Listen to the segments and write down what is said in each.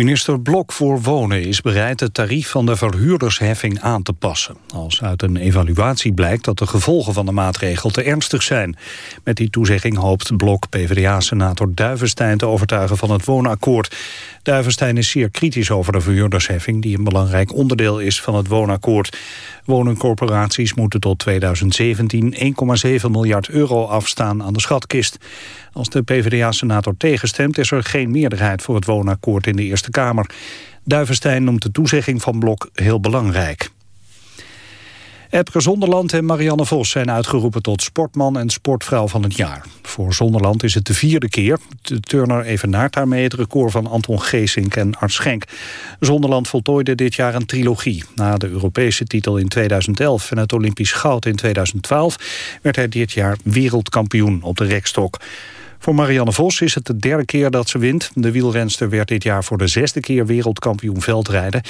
Minister Blok voor Wonen is bereid het tarief van de verhuurdersheffing aan te passen. Als uit een evaluatie blijkt dat de gevolgen van de maatregel te ernstig zijn. Met die toezegging hoopt Blok PvdA-senator Duivenstein te overtuigen van het woonakkoord. Duivenstein is zeer kritisch over de verhuurdersheffing... die een belangrijk onderdeel is van het woonakkoord. Woningcorporaties moeten tot 2017 1,7 miljard euro afstaan aan de schatkist. Als de PvdA-senator tegenstemt is er geen meerderheid voor het woonakkoord in de Eerste Kamer. Duivenstein noemt de toezegging van Blok heel belangrijk. Epke Zonderland en Marianne Vos zijn uitgeroepen tot sportman en sportvrouw van het jaar. Voor Zonderland is het de vierde keer. De turner evenaart daarmee het record van Anton Geesink en Art Schenk. Zonderland voltooide dit jaar een trilogie. Na de Europese titel in 2011 en het Olympisch goud in 2012... werd hij dit jaar wereldkampioen op de rekstok. Voor Marianne Vos is het de derde keer dat ze wint. De wielrenster werd dit jaar voor de zesde keer wereldkampioen veldrijden.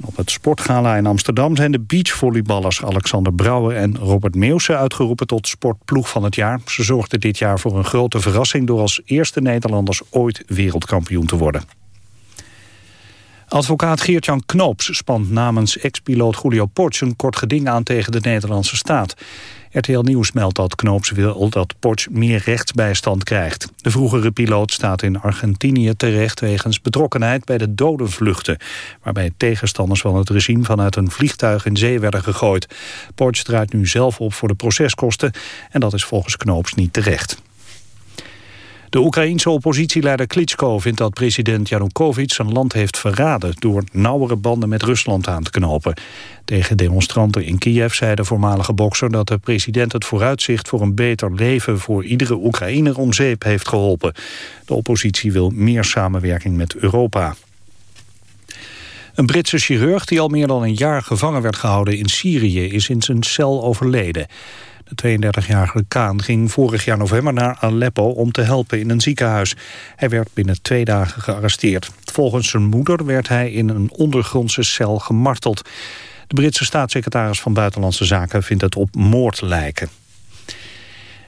Op het Sportgala in Amsterdam zijn de beachvolleyballers Alexander Brouwer en Robert Meeuwse uitgeroepen tot sportploeg van het jaar. Ze zorgden dit jaar voor een grote verrassing door als eerste Nederlanders ooit wereldkampioen te worden. Advocaat Geert-Jan Knoops spant namens ex-piloot Julio Ports een kort geding aan tegen de Nederlandse staat. RTL Nieuws meldt dat Knoops wil dat Ports meer rechtsbijstand krijgt. De vroegere piloot staat in Argentinië terecht wegens betrokkenheid bij de dodenvluchten, waarbij tegenstanders van het regime vanuit een vliegtuig in zee werden gegooid. Ports draait nu zelf op voor de proceskosten en dat is volgens Knoops niet terecht. De Oekraïense oppositieleider Klitschko vindt dat president Janukovic zijn land heeft verraden door nauwere banden met Rusland aan te knopen. Tegen demonstranten in Kiev zei de voormalige bokser dat de president het vooruitzicht voor een beter leven voor iedere Oekraïner om zeep heeft geholpen. De oppositie wil meer samenwerking met Europa. Een Britse chirurg die al meer dan een jaar gevangen werd gehouden in Syrië is in zijn cel overleden. De 32-jarige Kaan ging vorig jaar november naar Aleppo om te helpen in een ziekenhuis. Hij werd binnen twee dagen gearresteerd. Volgens zijn moeder werd hij in een ondergrondse cel gemarteld. De Britse staatssecretaris van Buitenlandse Zaken vindt het op moord lijken.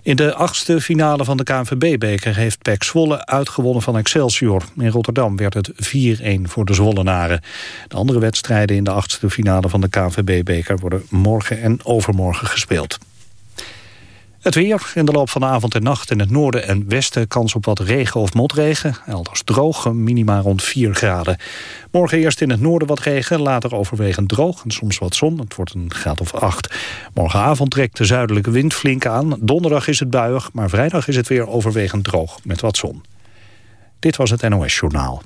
In de achtste finale van de KNVB-beker heeft PEC Zwolle uitgewonnen van Excelsior. In Rotterdam werd het 4-1 voor de Zwollenaren. De andere wedstrijden in de achtste finale van de KNVB-beker worden morgen en overmorgen gespeeld. Het weer in de loop van de avond en nacht in het noorden en westen kans op wat regen of motregen. Elders droog, minima rond 4 graden. Morgen eerst in het noorden wat regen, later overwegend droog en soms wat zon. Het wordt een graad of 8. Morgenavond trekt de zuidelijke wind flink aan. Donderdag is het buiig, maar vrijdag is het weer overwegend droog met wat zon. Dit was het NOS Journaal.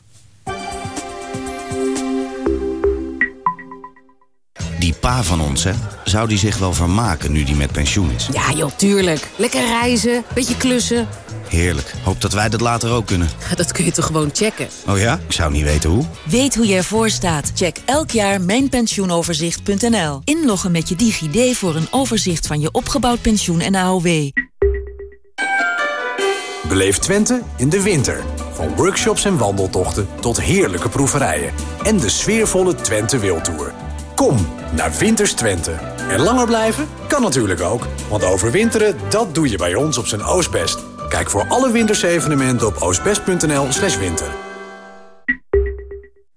Die pa van ons, hè? Zou die zich wel vermaken nu die met pensioen is? Ja, joh, tuurlijk. Lekker reizen, beetje klussen. Heerlijk. Hoop dat wij dat later ook kunnen. Dat kun je toch gewoon checken? Oh ja? Ik zou niet weten hoe. Weet hoe je ervoor staat? Check elk jaar mijnpensioenoverzicht.nl. Inloggen met je DigiD voor een overzicht van je opgebouwd pensioen en AOW. Beleef Twente in de winter. Van workshops en wandeltochten tot heerlijke proeverijen. En de sfeervolle Twente Wildtour. Kom naar Winters Twente. En langer blijven? Kan natuurlijk ook. Want overwinteren, dat doe je bij ons op zijn Oostbest. Kijk voor alle wintersevenementen op oostbest.nl slash winter.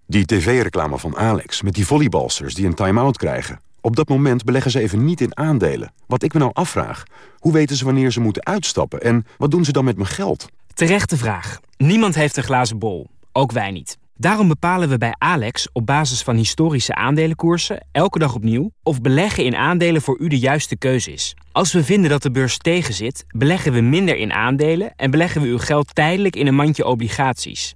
Die tv-reclame van Alex met die volleybalsters die een time-out krijgen. Op dat moment beleggen ze even niet in aandelen. Wat ik me nou afvraag, hoe weten ze wanneer ze moeten uitstappen... en wat doen ze dan met mijn geld? Terechte vraag. Niemand heeft een glazen bol. Ook wij niet. Daarom bepalen we bij Alex op basis van historische aandelenkoersen elke dag opnieuw of beleggen in aandelen voor u de juiste keuze is. Als we vinden dat de beurs tegenzit, beleggen we minder in aandelen en beleggen we uw geld tijdelijk in een mandje obligaties.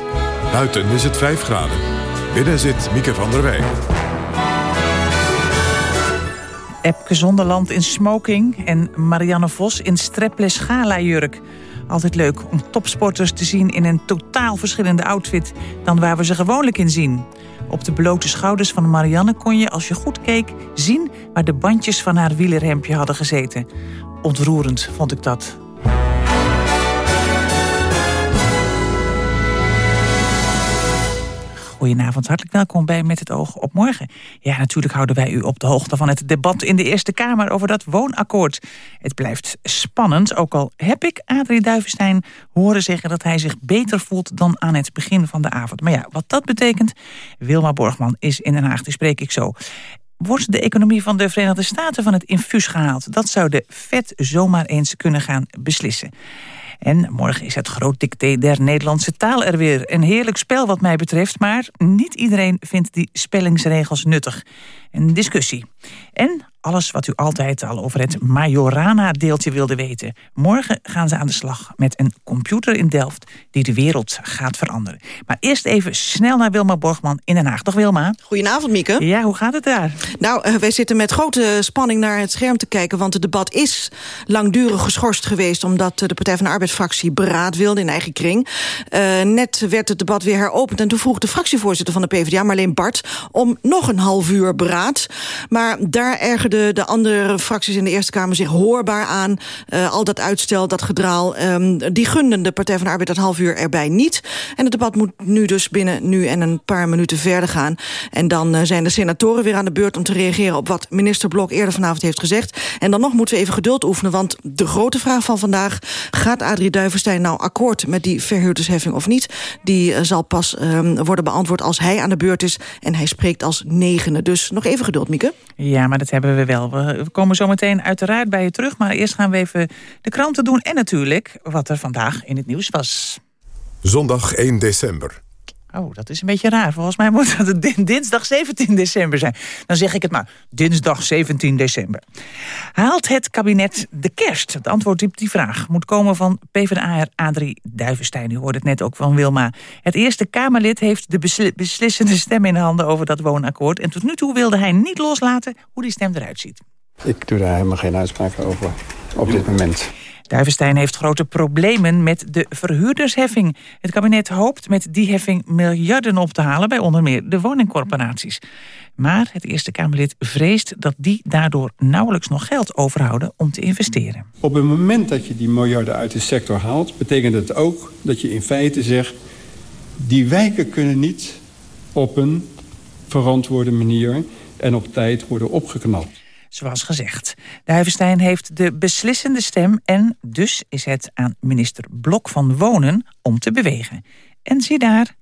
Buiten is het 5 graden. Binnen zit Mieke van der Wij. Epke Zonderland in smoking en Marianne Vos in strapless gala-jurk. Altijd leuk om topsporters te zien in een totaal verschillende outfit... dan waar we ze gewoonlijk in zien. Op de blote schouders van Marianne kon je, als je goed keek... zien waar de bandjes van haar wielerhemdje hadden gezeten. Ontroerend vond ik dat. Goedenavond, hartelijk welkom bij Met het Oog op Morgen. Ja, natuurlijk houden wij u op de hoogte van het debat in de Eerste Kamer over dat woonakkoord. Het blijft spannend, ook al heb ik Adrie Duivenstein horen zeggen dat hij zich beter voelt dan aan het begin van de avond. Maar ja, wat dat betekent, Wilma Borgman is in Den Haag, die spreek ik zo. Wordt de economie van de Verenigde Staten van het infuus gehaald? Dat zou de Fed zomaar eens kunnen gaan beslissen. En morgen is het groot dicté der Nederlandse taal er weer. Een heerlijk spel wat mij betreft, maar niet iedereen vindt die spellingsregels nuttig. Een discussie. En alles wat u altijd al over het Majorana-deeltje wilde weten. Morgen gaan ze aan de slag met een computer in Delft... die de wereld gaat veranderen. Maar eerst even snel naar Wilma Borgman in Den Haag. Dag Wilma. Goedenavond, Mieke. Ja, hoe gaat het daar? Nou, uh, wij zitten met grote spanning naar het scherm te kijken... want het debat is langdurig geschorst geweest... omdat de Partij van de Arbeidsfractie beraad wilde in eigen kring. Uh, net werd het debat weer heropend... en toen vroeg de fractievoorzitter van de PvdA, Marleen Bart... om nog een half uur beraad. Maar daar ergerde de, de andere fracties in de Eerste Kamer zich hoorbaar aan. Uh, al dat uitstel, dat gedraal, um, die gunden de Partij van de Arbeid dat half uur erbij niet. En het debat moet nu dus binnen nu en een paar minuten verder gaan. En dan uh, zijn de senatoren weer aan de beurt om te reageren op wat minister Blok eerder vanavond heeft gezegd. En dan nog moeten we even geduld oefenen, want de grote vraag van vandaag... gaat Adrie Duivenstein nou akkoord met die verhuurdersheffing of niet? Die uh, zal pas um, worden beantwoord als hij aan de beurt is. En hij spreekt als negende. Dus nog even geduld, Mieke. Ja, maar dat hebben we wel. We komen zo meteen uiteraard bij je terug. Maar eerst gaan we even de kranten doen. En natuurlijk wat er vandaag in het nieuws was. Zondag 1 december. Oh, dat is een beetje raar. Volgens mij moet dat dinsdag 17 december zijn. Dan zeg ik het maar. Dinsdag 17 december. Haalt het kabinet de kerst? Het antwoord op die vraag moet komen van PvdA Adrie Duivenstein. U hoorde het net ook van Wilma. Het eerste Kamerlid heeft de beslissende stem in handen over dat woonakkoord. En tot nu toe wilde hij niet loslaten hoe die stem eruit ziet. Ik doe daar helemaal geen uitspraak over op dit moment. Duivenstein heeft grote problemen met de verhuurdersheffing. Het kabinet hoopt met die heffing miljarden op te halen... bij onder meer de woningcorporaties. Maar het Eerste Kamerlid vreest dat die daardoor nauwelijks nog geld overhouden om te investeren. Op het moment dat je die miljarden uit de sector haalt... betekent het ook dat je in feite zegt... die wijken kunnen niet op een verantwoorde manier en op tijd worden opgeknapt zoals gezegd. Duivenstein heeft de beslissende stem en dus is het aan minister Blok van Wonen om te bewegen. En zie daar,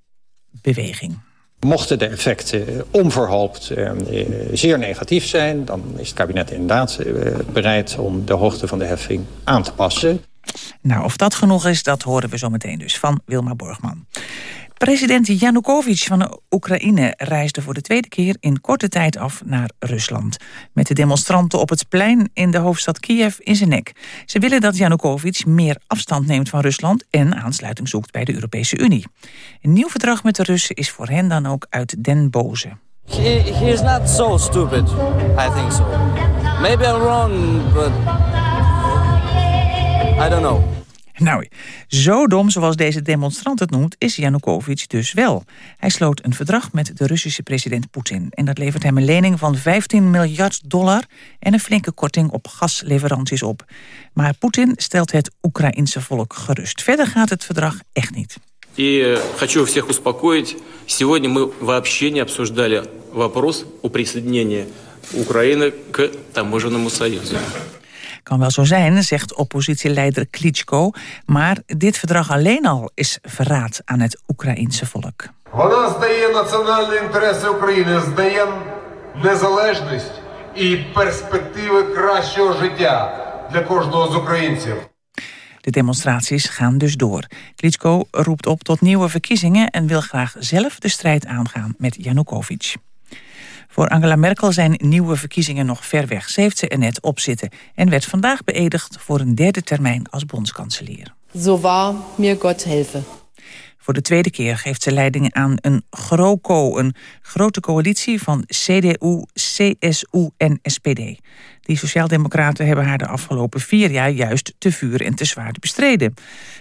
beweging. Mochten de effecten onverhoopt eh, zeer negatief zijn... dan is het kabinet inderdaad eh, bereid om de hoogte van de heffing aan te passen. Nou, of dat genoeg is, dat horen we zo meteen dus van Wilma Borgman. President Janukovic van Oekraïne reisde voor de tweede keer in korte tijd af naar Rusland. Met de demonstranten op het plein in de hoofdstad Kiev in zijn nek. Ze willen dat Janukovic meer afstand neemt van Rusland en aansluiting zoekt bij de Europese Unie. Een nieuw verdrag met de Russen is voor hen dan ook uit den boze. He, he is not so stupid, I think so. Maybe I'm wrong, but I don't know. Nou, zo dom zoals deze demonstrant het noemt, is Janukovic dus wel. Hij sloot een verdrag met de Russische president Poetin. En dat levert hem een lening van 15 miljard dollar... en een flinke korting op gasleveranties op. Maar Poetin stelt het Oekraïense volk gerust. Verder gaat het verdrag echt niet. И хочу всех успокоить, сегодня мы вообще не обсуждали вопрос о присоединении Украины к таможенному союзу. Kan wel zo zijn, zegt oppositieleider Klitschko, maar dit verdrag alleen al is verraad aan het Oekraïense volk. Вона здає національні інтереси України, здає незалежність і перспективи кращого життя для кожного з українців. De demonstraties gaan dus door. Klitschko roept op tot nieuwe verkiezingen en wil graag zelf de strijd aangaan met Janukovic. Voor Angela Merkel zijn nieuwe verkiezingen nog ver weg. Ze heeft ze er net op zitten en werd vandaag beëdigd voor een derde termijn als bondskanselier. Zo waar mir God helfen. Voor de tweede keer geeft ze leiding aan een GroKo, een grote coalitie van CDU, CSU en SPD. Die sociaaldemocraten hebben haar de afgelopen vier jaar juist te vuur en te zwaar bestreden.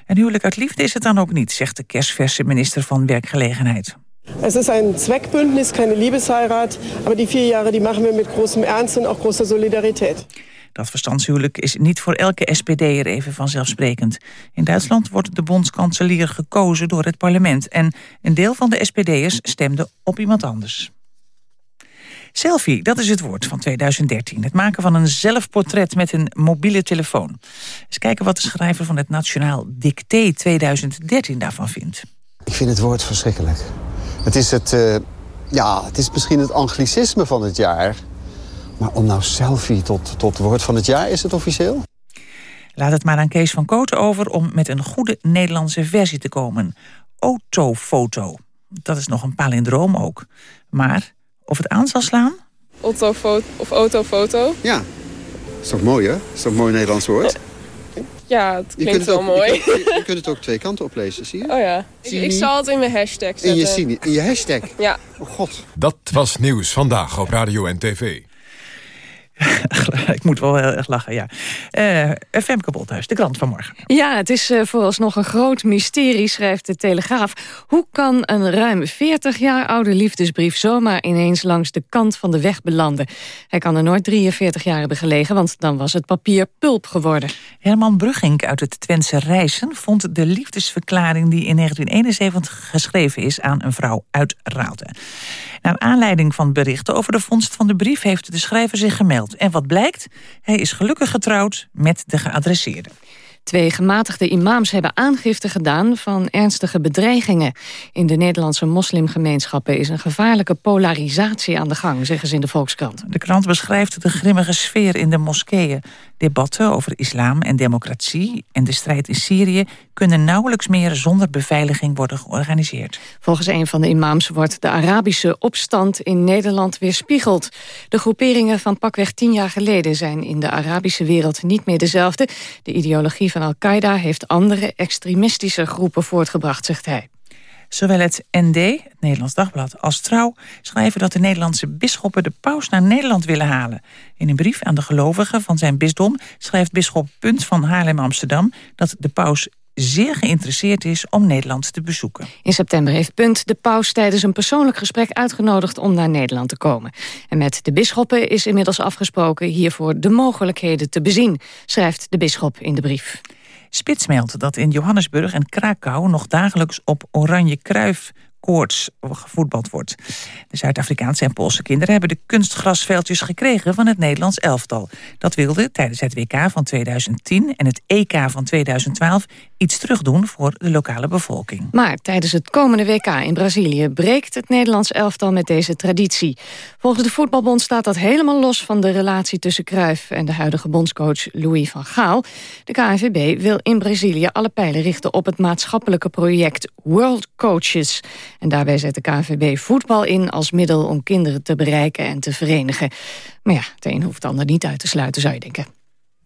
En huwelijk uit liefde is het dan ook niet, zegt de kerstverse minister van Werkgelegenheid. Es ist ein Zweckbündnis, keine Liebesheirat. Aber die vier Jahre die machen wir mit großem Ernst und auch großer Solidarität. Dat verstandshuwelijk is niet voor elke SPD'er even vanzelfsprekend. In Duitsland wordt de bondskanselier gekozen door het parlement... en een deel van de SPD'ers stemde op iemand anders. Selfie, dat is het woord van 2013. Het maken van een zelfportret met een mobiele telefoon. Eens kijken wat de schrijver van het Nationaal Dicté 2013 daarvan vindt. Ik vind het woord verschrikkelijk. Het is, het, uh, ja, het is misschien het anglicisme van het jaar... Maar om nou selfie tot, tot woord van het jaar, is het officieel? Laat het maar aan Kees van Kooten over om met een goede Nederlandse versie te komen. Autofoto. Dat is nog een palindroom ook. Maar of het aan zal slaan? Autofoto of autofoto. Ja, is toch mooi hè? Is toch een mooi Nederlands woord? Ja, het klinkt wel ook, mooi. Je kunt, je kunt, het ook twee kanten oplezen, zie je? Oh ja, ik, ik, zal het in mijn hashtag zetten. In je, in je hashtag? Ja. Oh god. Dat was Nieuws Vandaag op Radio en TV. ik moet wel heel erg lachen, ja. Uh, Femke Bolthuis, de krant van morgen. Ja, het is uh, vooralsnog een groot mysterie, schrijft de Telegraaf. Hoe kan een ruim 40 jaar oude liefdesbrief... zomaar ineens langs de kant van de weg belanden? Hij kan er nooit 43 jaar hebben gelegen... want dan was het papier pulp geworden. Herman Brugging uit het Twentse Reizen... vond de liefdesverklaring die in 1971 geschreven is... aan een vrouw uit Raalte. Naar aanleiding van berichten over de vondst van de brief... heeft de schrijver zich gemeld. En wat blijkt? Hij is gelukkig getrouwd met de geadresseerde. Twee gematigde imams hebben aangifte gedaan van ernstige bedreigingen. In de Nederlandse moslimgemeenschappen is een gevaarlijke polarisatie aan de gang, zeggen ze in de Volkskrant. De krant beschrijft de grimmige sfeer in de moskeeën. Debatten over islam en democratie en de strijd in Syrië kunnen nauwelijks meer zonder beveiliging worden georganiseerd. Volgens een van de imams wordt de Arabische opstand in Nederland weerspiegeld. De groeperingen van pakweg tien jaar geleden zijn in de Arabische wereld niet meer dezelfde. De ideologie van Al-Qaeda heeft andere extremistische groepen voortgebracht, zegt hij. Zowel het ND, het Nederlands Dagblad, als Trouw schrijven dat de Nederlandse bisschoppen de paus naar Nederland willen halen. In een brief aan de gelovigen van zijn bisdom schrijft bisschop Punt van Haarlem-Amsterdam dat de paus zeer geïnteresseerd is om Nederland te bezoeken. In september heeft Punt de paus tijdens een persoonlijk gesprek uitgenodigd om naar Nederland te komen. En met de bisschoppen is inmiddels afgesproken hiervoor de mogelijkheden te bezien, schrijft de bisschop in de brief. Spits meldt dat in Johannesburg en Krakau nog dagelijks op oranje kruif koorts gevoetbald wordt. De Zuid-Afrikaanse en Poolse kinderen hebben de kunstgrasveldjes gekregen van het Nederlands elftal. Dat wilde tijdens het WK van 2010 en het EK van 2012 iets terugdoen voor de lokale bevolking. Maar tijdens het komende WK in Brazilië breekt het Nederlands elftal met deze traditie. Volgens de Voetbalbond staat dat helemaal los van de relatie tussen Cruijff en de huidige bondscoach Louis van Gaal. De KNVB wil in Brazilië alle pijlen richten op het maatschappelijke project World Coaches. En daarbij zet de KNVB voetbal in als middel om kinderen te bereiken en te verenigen. Maar ja, het een hoeft het ander niet uit te sluiten, zou je denken.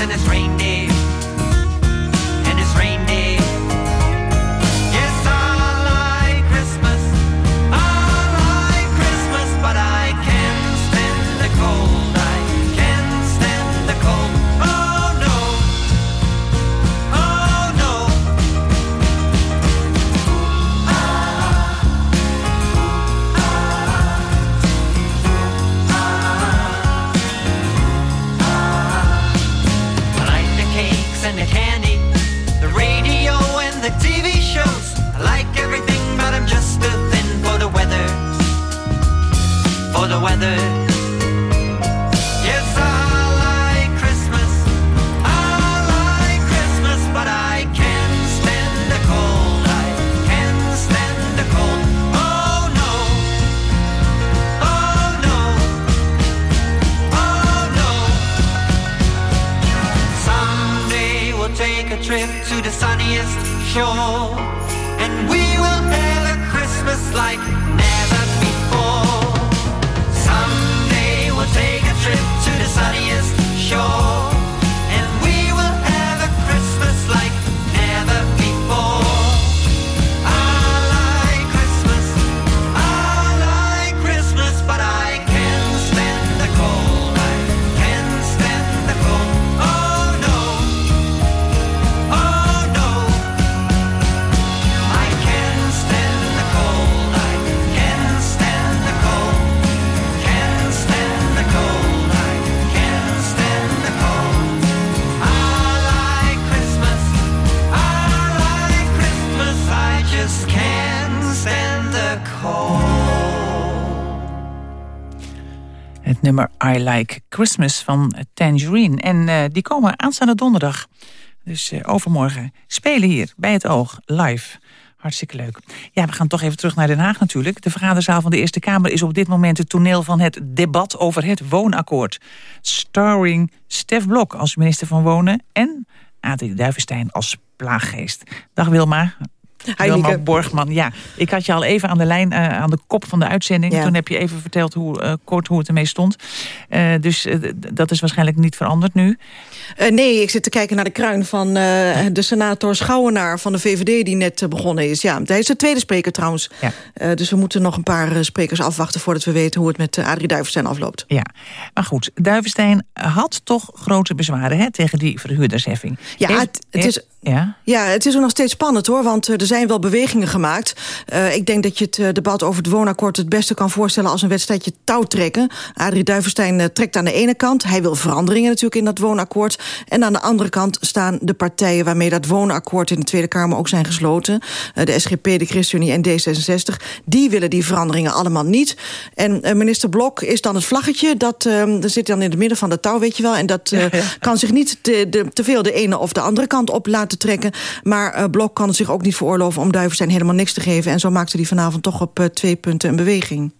and it's raining. Het nummer I Like Christmas van Tangerine. En eh, die komen aanstaande donderdag, dus eh, overmorgen, spelen hier bij het Oog, live. Hartstikke leuk. Ja, we gaan toch even terug naar Den Haag natuurlijk. De vergaderzaal van de Eerste Kamer is op dit moment het toneel van het debat over het woonakkoord. Starring Stef Blok als minister van Wonen en Adrie Duivenstein als plaaggeest. Dag Wilma. Wilma. Borgman, ja. Ik had je al even aan de lijn, eh, aan de kop van de uitzending. Ja. Toen heb je even verteld hoe, eh, kort hoe het ermee stond. Eh, dus dat is waarschijnlijk niet veranderd nu. Nee, ik zit te kijken naar de kruin van de senator Schouwenaar van de VVD... die net begonnen is. Ja, hij is de tweede spreker trouwens. Ja. Dus we moeten nog een paar sprekers afwachten... voordat we weten hoe het met Adrie Duivenstein afloopt. Ja, maar goed, Duivenstein had toch grote bezwaren hè, tegen die verhuurdersheffing. Ja, Heeft- het, het is... Ja? Ja, het is ook nog steeds spannend hoor, want eh, er zijn wel bewegingen gemaakt. Eh, ik denk dat je het eh, debat over het woonakkoord het beste kan voorstellen als een wedstrijdje touwtrekken. Adrie Duivenstein trekt aan de ene kant. Hij wil veranderingen natuurlijk in dat woonakkoord. En aan de andere kant staan de partijen waarmee dat woonakkoord in de Tweede Kamer ook zijn gesloten. De SGP, de ChristenUnie en D66. Die willen die veranderingen allemaal niet. En minister Blok is dan het vlaggetje. Dat eh, dat zit dan in het midden van de touw, weet je wel. En dat kan zich niet te, de, te veel de ene of de andere kant op laten trekken. Maar eh, Blok kan het zich ook niet veroorloven om Duivenstein helemaal niks te geven. En zo maakte hij vanavond toch op eh, twee punten een beweging.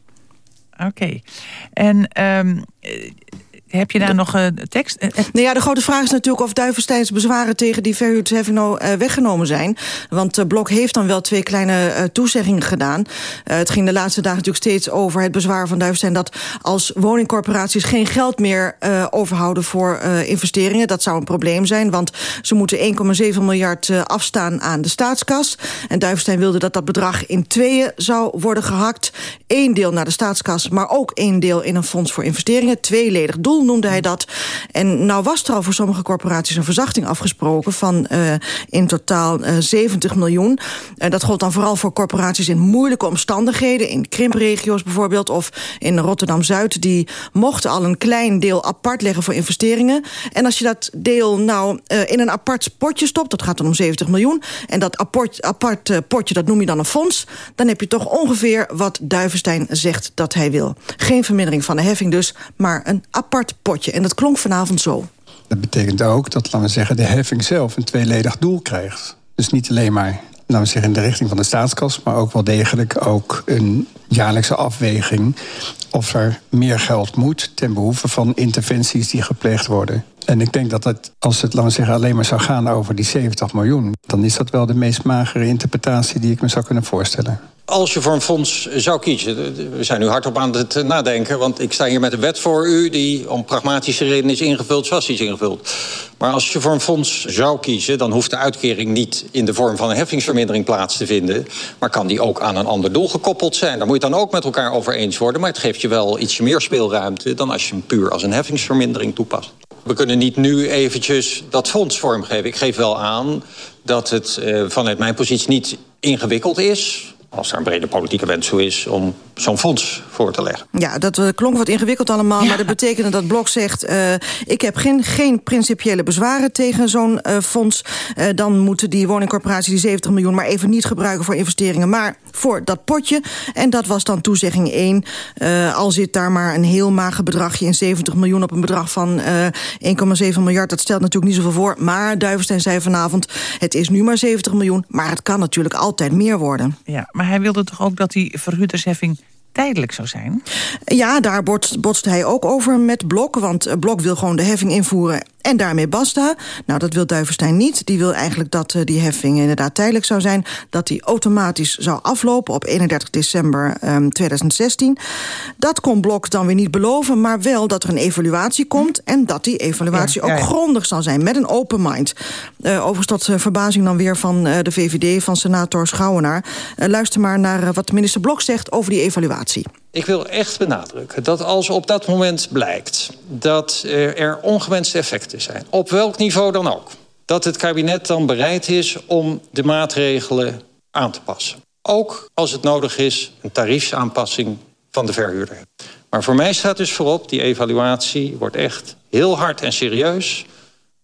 Oké. En ehm, eh, heb je daar nog een tekst? Eh, eh, Nou ja, de grote vraag is natuurlijk of Duivensteins bezwaren tegen die verhuurdersheffing nou eh, weggenomen zijn. Want eh, Blok heeft dan wel twee kleine eh, toezeggingen gedaan. Eh, het ging de laatste dagen natuurlijk steeds over het bezwaar van Duivenstein dat als woningcorporaties geen geld meer eh, overhouden voor eh, investeringen, dat zou een probleem zijn. Want ze moeten 1,7 miljard eh, afstaan aan de staatskas. En Duivenstein wilde dat dat bedrag in tweeën zou worden gehakt. Eén deel naar de staatskas, maar ook één deel in een fonds voor investeringen. Tweeledig doel noemde hij dat. En nou was er al voor sommige corporaties een verzachting afgesproken... van uh, in totaal uh, 70 miljoen. En dat gold dan vooral voor corporaties in moeilijke omstandigheden... in krimpregio's bijvoorbeeld, of in Rotterdam-Zuid... die mochten al een klein deel apart leggen voor investeringen. En als je dat deel nou uh, in een apart potje stopt... dat gaat dan om 70 miljoen... en dat apart, apart potje, dat noem je dan een fonds... dan heb je toch ongeveer wat Duivenstein zegt dat hij wil. Geen vermindering van de heffing dus, maar een apart potje. En dat klonk vanavond zo. Dat betekent ook dat, laten we zeggen, de heffing zelf een tweeledig doel krijgt. Dus niet alleen maar, laten we zeggen, in de richting van de staatskas... maar ook wel degelijk ook een jaarlijkse afweging... of er meer geld moet ten behoeve van interventies die gepleegd worden. En ik denk dat het, als het, we zeggen, alleen maar zou gaan over die 70 miljoen... dan is dat wel de meest magere interpretatie die ik me zou kunnen voorstellen. Als je voor een fonds zou kiezen, we zijn nu hardop aan het nadenken... want ik sta hier met een wet voor u die om pragmatische redenen is ingevuld zoals die is ingevuld. Maar als je voor een fonds zou kiezen, dan hoeft de uitkering niet... in de vorm van een heffingsvermindering plaats te vinden... maar kan die ook aan een ander doel gekoppeld zijn. Daar moet je dan ook met elkaar over eens worden... maar het geeft je wel ietsje meer speelruimte... dan als je hem puur als een heffingsvermindering toepast. We kunnen niet nu eventjes dat fonds vormgeven. Ik geef wel aan dat het uh, vanuit mijn positie niet ingewikkeld is als er een brede politieke wens zo is om zo'n fonds voor te leggen. Ja, dat uh, klonk wat ingewikkeld allemaal, ja. maar dat betekende dat Blok zegt... Uh, ik heb geen, geen principiële bezwaren tegen zo'n uh, fonds. dan moeten die woningcorporaties die 70 miljoen maar even niet gebruiken voor investeringen... maar voor dat potje. En dat was dan toezegging 1. al zit daar maar een heel mager bedragje in 70 miljoen... op een bedrag van 1,7 miljard, dat stelt natuurlijk niet zoveel voor. Maar Duivenstein zei vanavond, het is nu maar 70 miljoen... maar het kan natuurlijk altijd meer worden. Ja, maar hij wilde toch ook dat die verhuurdersheffing tijdelijk zou zijn? Ja, daar botste hij ook over met Blok. Want Blok wil gewoon de heffing invoeren En daarmee basta. Nou, dat wil Duivenstein niet. Die wil eigenlijk dat uh, die heffing inderdaad tijdelijk zou zijn. Dat die automatisch zou aflopen op 31 december um, 2016. Dat kon Blok dan weer niet beloven. Maar wel dat er een evaluatie komt. En dat die evaluatie ja, ja, ja. ook grondig zal zijn. Met een open mind. Uh, overigens tot uh, verbazing dan weer van de VVD, van senator Schouwenaar. luister maar naar wat minister Blok zegt over die evaluatie. Ik wil echt benadrukken dat als op dat moment blijkt... dat er ongewenste effecten zijn, op welk niveau dan ook... dat het kabinet dan bereid is om de maatregelen aan te passen. Ook als het nodig is een tariefsaanpassing van de verhuurder. Maar voor mij staat dus voorop, die evaluatie wordt echt heel hard en serieus...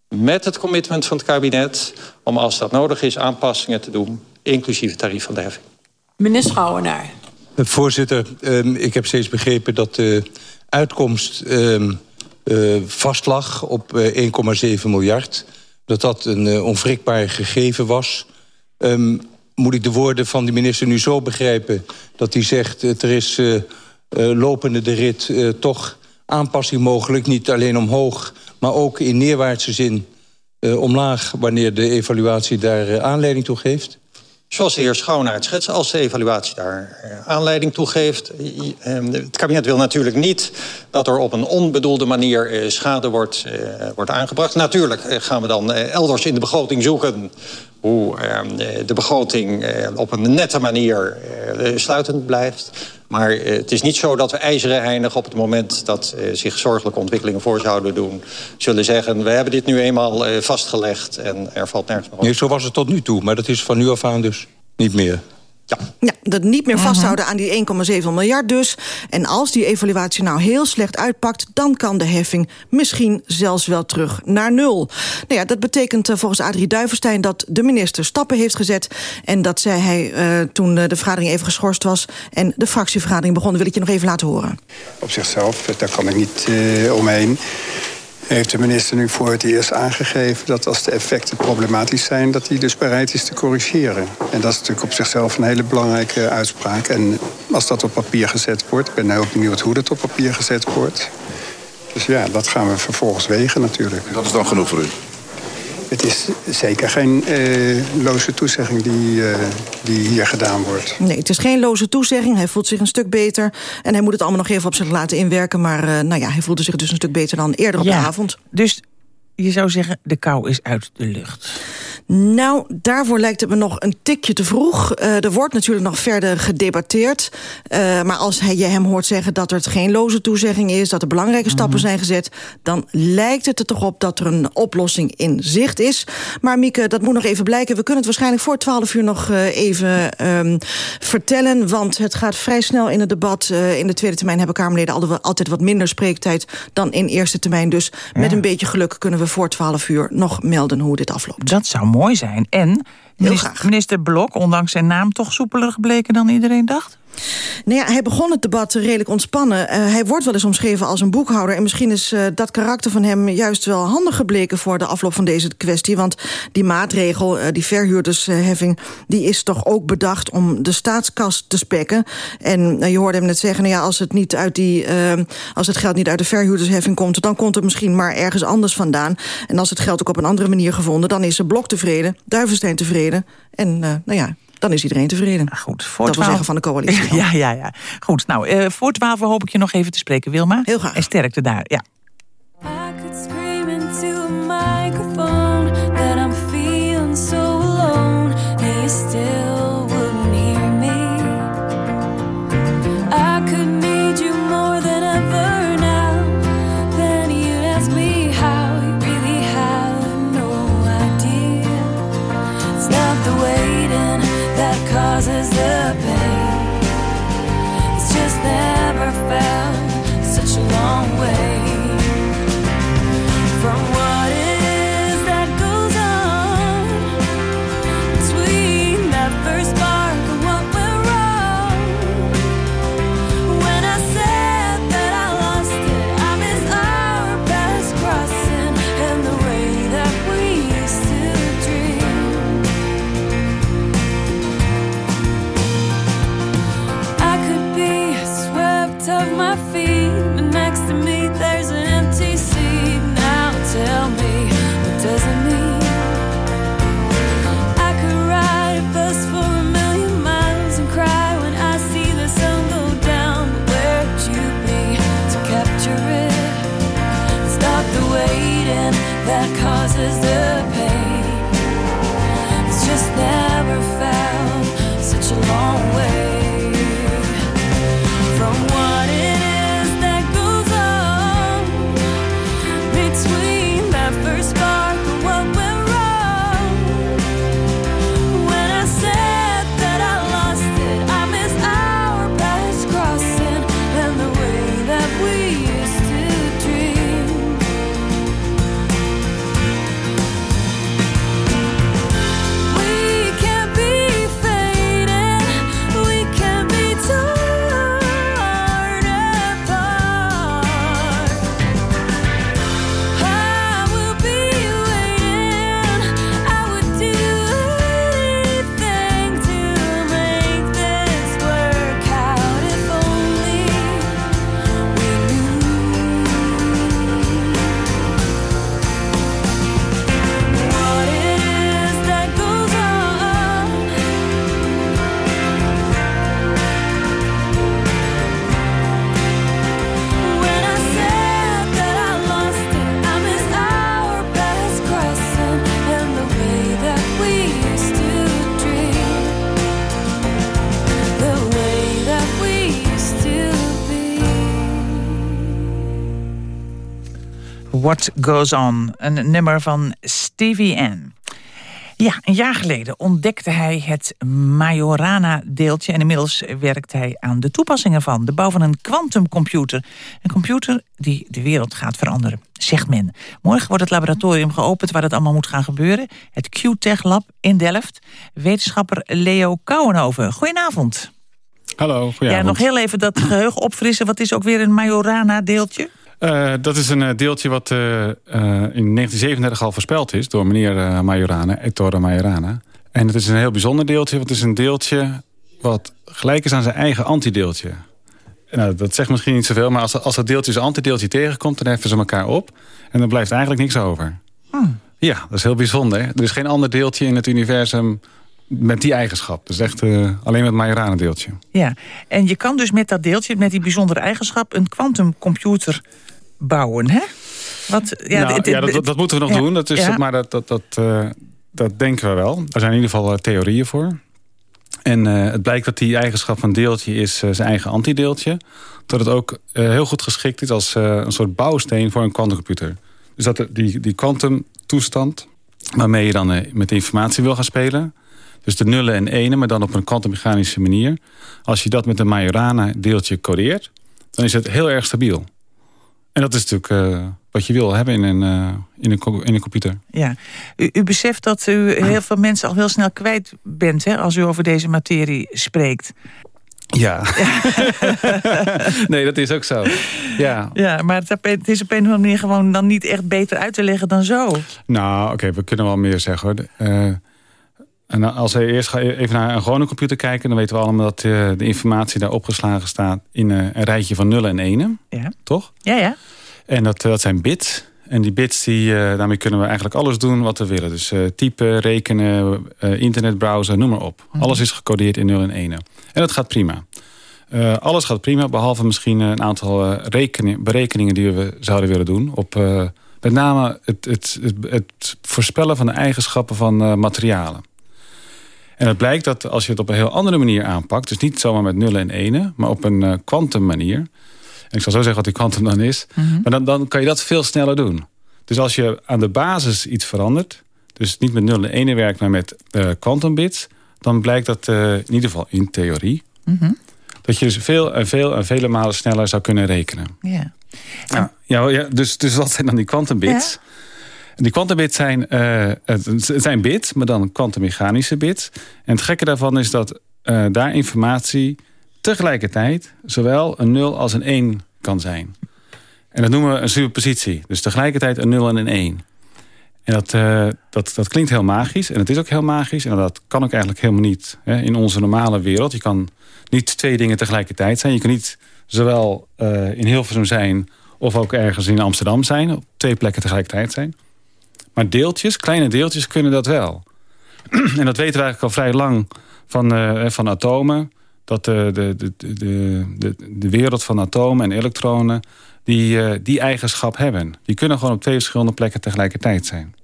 met het commitment van het kabinet om als dat nodig is aanpassingen te doen... inclusief het tarief van de heffing. Meneer Schouwenaar. Voorzitter, ik heb steeds begrepen dat de uitkomst vast lag op 1,7 miljard. Dat dat een onwrikbaar gegeven was. Moet ik de woorden van de minister nu zo begrijpen... dat hij zegt, er is lopende de rit toch aanpassing mogelijk... niet alleen omhoog, maar ook in neerwaartse zin omlaag... wanneer de evaluatie daar aanleiding toe geeft? Zoals de heer Schouwnaert schetst, als de evaluatie daar aanleiding toe geeft. Het kabinet wil natuurlijk niet dat er op een onbedoelde manier schade wordt, wordt aangebracht. Natuurlijk gaan we dan elders in de begroting zoeken hoe de begroting op een nette manier sluitend blijft. Maar het is niet zo dat we ijzeren heinig op het moment dat zich zorgelijke ontwikkelingen voor zouden doen... zullen zeggen, we hebben dit nu eenmaal vastgelegd en er valt nergens meer op. Nee, zo was het tot nu toe, maar dat is van nu af aan dus niet meer. Ja. ja, dat niet meer vasthouden aan die 1,7 miljard dus. En als die evaluatie nou heel slecht uitpakt... dan kan de heffing misschien zelfs wel terug naar nul. Nou ja, dat betekent uh, volgens Adrie Duivenstein... dat de minister stappen heeft gezet. En dat zei hij uh, toen de vergadering even geschorst was... en de fractievergadering begon. Dat wil ik je nog even laten horen. Op zichzelf, daar kan ik niet uh, omheen heeft de minister nu voor het eerst aangegeven... dat als de effecten problematisch zijn, dat hij dus bereid is te corrigeren. En dat is natuurlijk op zichzelf een hele belangrijke uitspraak. En als dat op papier gezet wordt... ik ben nou ook benieuwd hoe dat op papier gezet wordt... Dus ja, dat gaan we vervolgens wegen natuurlijk. Dat is dan genoeg voor u? Het is zeker geen uh, loze toezegging die, uh, die hier gedaan wordt. Nee, het is geen loze toezegging. Hij voelt zich een stuk beter. En hij moet het allemaal nog even op zich laten inwerken. Maar uh, nou ja, hij voelde zich dus een stuk beter dan eerder op ja, de avond. Dus je zou zeggen, de kou is uit de lucht. Nou, daarvoor lijkt het me nog een tikje te vroeg. Uh, er wordt natuurlijk nog verder gedebatteerd. Uh, maar als hij, je hem hoort zeggen dat er geen loze toezegging is... dat er belangrijke stappen -hmm. zijn gezet... dan lijkt het er toch op dat er een oplossing in zicht is. Maar Mieke, dat moet nog even blijken. We kunnen het waarschijnlijk voor 12 uur nog uh, even um, vertellen. Want het gaat vrij snel in het debat. in de tweede termijn hebben Kamerleden altijd wat minder spreektijd... dan in eerste termijn. Dus ja. met een beetje geluk kunnen we voor 12 uur nog melden hoe dit afloopt. Dat zou mooi zijn. En minister, minister Blok, ondanks zijn naam, toch soepeler gebleken dan iedereen dacht? Nou ja, hij begon het debat redelijk ontspannen. Uh, hij wordt wel eens omschreven als een boekhouder. En misschien is uh, dat karakter van hem juist wel handig gebleken... voor de afloop van deze kwestie. Want die maatregel, uh, die verhuurdersheffing... die is toch ook bedacht om de staatskas te spekken. En je hoorde hem net zeggen... Nou ja, als, het niet uit die, als het geld niet uit de verhuurdersheffing komt... dan komt het misschien maar ergens anders vandaan. En als het geld ook op een andere manier gevonden... dan is de Blok tevreden, Duivenstein tevreden. En nou ja, dan is iedereen tevreden. Ah, goed, voor dat wil zeggen van de coalitie. ja, ja, ja. Goed, nou, uh, voor twaalf hoop ik je nog even te spreken, Wilma. Heel graag. En sterkte daar, ja. Causes the pain. Goes On, een nummer van Stevie N. Ja, een jaar geleden ontdekte hij het Majorana-deeltje... en inmiddels werkt hij aan de toepassingen van. De bouw van een quantumcomputer. Een computer die de wereld gaat veranderen, zegt men. Morgen wordt het laboratorium geopend waar dat allemaal moet gaan gebeuren. Het Q-Tech Lab in Delft. Wetenschapper Leo Kouwenhoven. Goedenavond. Hallo, goedenavond. Ja, nog heel even dat geheugen opfrissen. Wat is ook weer een Majorana-deeltje? Uh, dat is een uh, deeltje wat uh, in 1937 al voorspeld is... door meneer Majorana, Ettore Majorana. En het is een heel bijzonder deeltje. Want het is een deeltje wat gelijk is aan zijn eigen antideeltje. Nou, dat zegt misschien niet zoveel, maar als, als dat deeltje zijn antideeltje tegenkomt... dan heffen ze elkaar op en dan blijft eigenlijk niks over. Hmm. Ja, dat is heel bijzonder. Er is geen ander deeltje in het universum met die eigenschap. Dus echt uh, alleen met Majorana deeltje. Ja, en je kan dus met dat deeltje, met die bijzondere eigenschap... een quantumcomputer bouwen, hè? Wat, ja, nou, ja dat, dat, moeten we nog ja, doen. Dat is, ja. Maar dat, dat, dat, uh, dat denken we wel. Er zijn in ieder geval uh, theorieën voor. En het blijkt dat die eigenschap van deeltje is zijn eigen antideeltje. Dat het ook heel goed geschikt is als een soort bouwsteen voor een quantumcomputer. Dus dat de, die, die quantumtoestand waarmee je dan met informatie wil gaan spelen... Dus de nullen en enen, maar dan op een kwantummechanische manier. Als je dat met een Majorana-deeltje codeert, dan is het heel erg stabiel. En dat is natuurlijk uh, wat je wil hebben in een, uh, in een, in een computer. Ja, u, u, beseft dat u heel veel mensen al heel snel kwijt bent... Hè, als u over deze materie spreekt. Ja. nee, dat is ook zo. Ja, ja maar het is op een of andere manier gewoon dan niet echt beter uit te leggen dan zo. Nou, oké, okay, we kunnen wel meer zeggen hoor. Uh, en als we eerst even naar een gewone computer kijken... dan weten we allemaal dat de, de informatie daar opgeslagen staat... in een rijtje van nullen en enen. Ja. Toch? Ja, ja. En dat, dat zijn bits. En die bits, die, daarmee kunnen we eigenlijk alles doen wat we willen. Dus uh, typen, rekenen, uh, noem maar op. Mhm. Alles is gecodeerd in nullen en enen. En dat gaat prima. alles gaat prima, behalve misschien een aantal berekeningen... die we zouden willen doen. Op met name het, het, het, het voorspellen van de eigenschappen van materialen. En het blijkt dat als je het op een heel andere manier aanpakt... dus niet zomaar met nullen en enen, maar op een kwantum uh, manier... en ik zal zo zeggen wat die kwantum dan is... Mhm. Mm -hmm. maar dan, dan kan je dat veel sneller doen. Dus als je aan de basis iets verandert... dus niet met nullen en enen werkt, maar met quantum uh, bits... dan blijkt dat uh, in ieder geval in theorie... Mm -hmm. dat je dus veel en veel en vele malen sneller zou kunnen rekenen. Ja. Ja, ja, ja dus, dus wat zijn dan die quantum bits... Ja. Die kwantumbits zijn, uh, zijn bits, maar dan kwantummechanische bits. En het gekke daarvan is dat uh, daar informatie tegelijkertijd... zowel een 0 als een 1 kan zijn. En dat noemen we een superpositie. Dus tegelijkertijd een 0 en een 1. En dat, uh, dat, dat klinkt heel magisch. En het is ook heel magisch. En dat kan ook eigenlijk helemaal niet hè, in onze normale wereld. Je kan niet twee dingen tegelijkertijd zijn. Je kan niet zowel in Hilversum zijn... of ook ergens in Amsterdam zijn. Op twee plekken tegelijkertijd zijn. Maar deeltjes, kleine deeltjes, kunnen dat wel. en dat weten we eigenlijk al vrij lang van, uh, van atomen. Dat de, de, de, de, de, wereld van atomen en elektronen die, uh, die eigenschap hebben. Die kunnen gewoon op twee verschillende plekken tegelijkertijd zijn.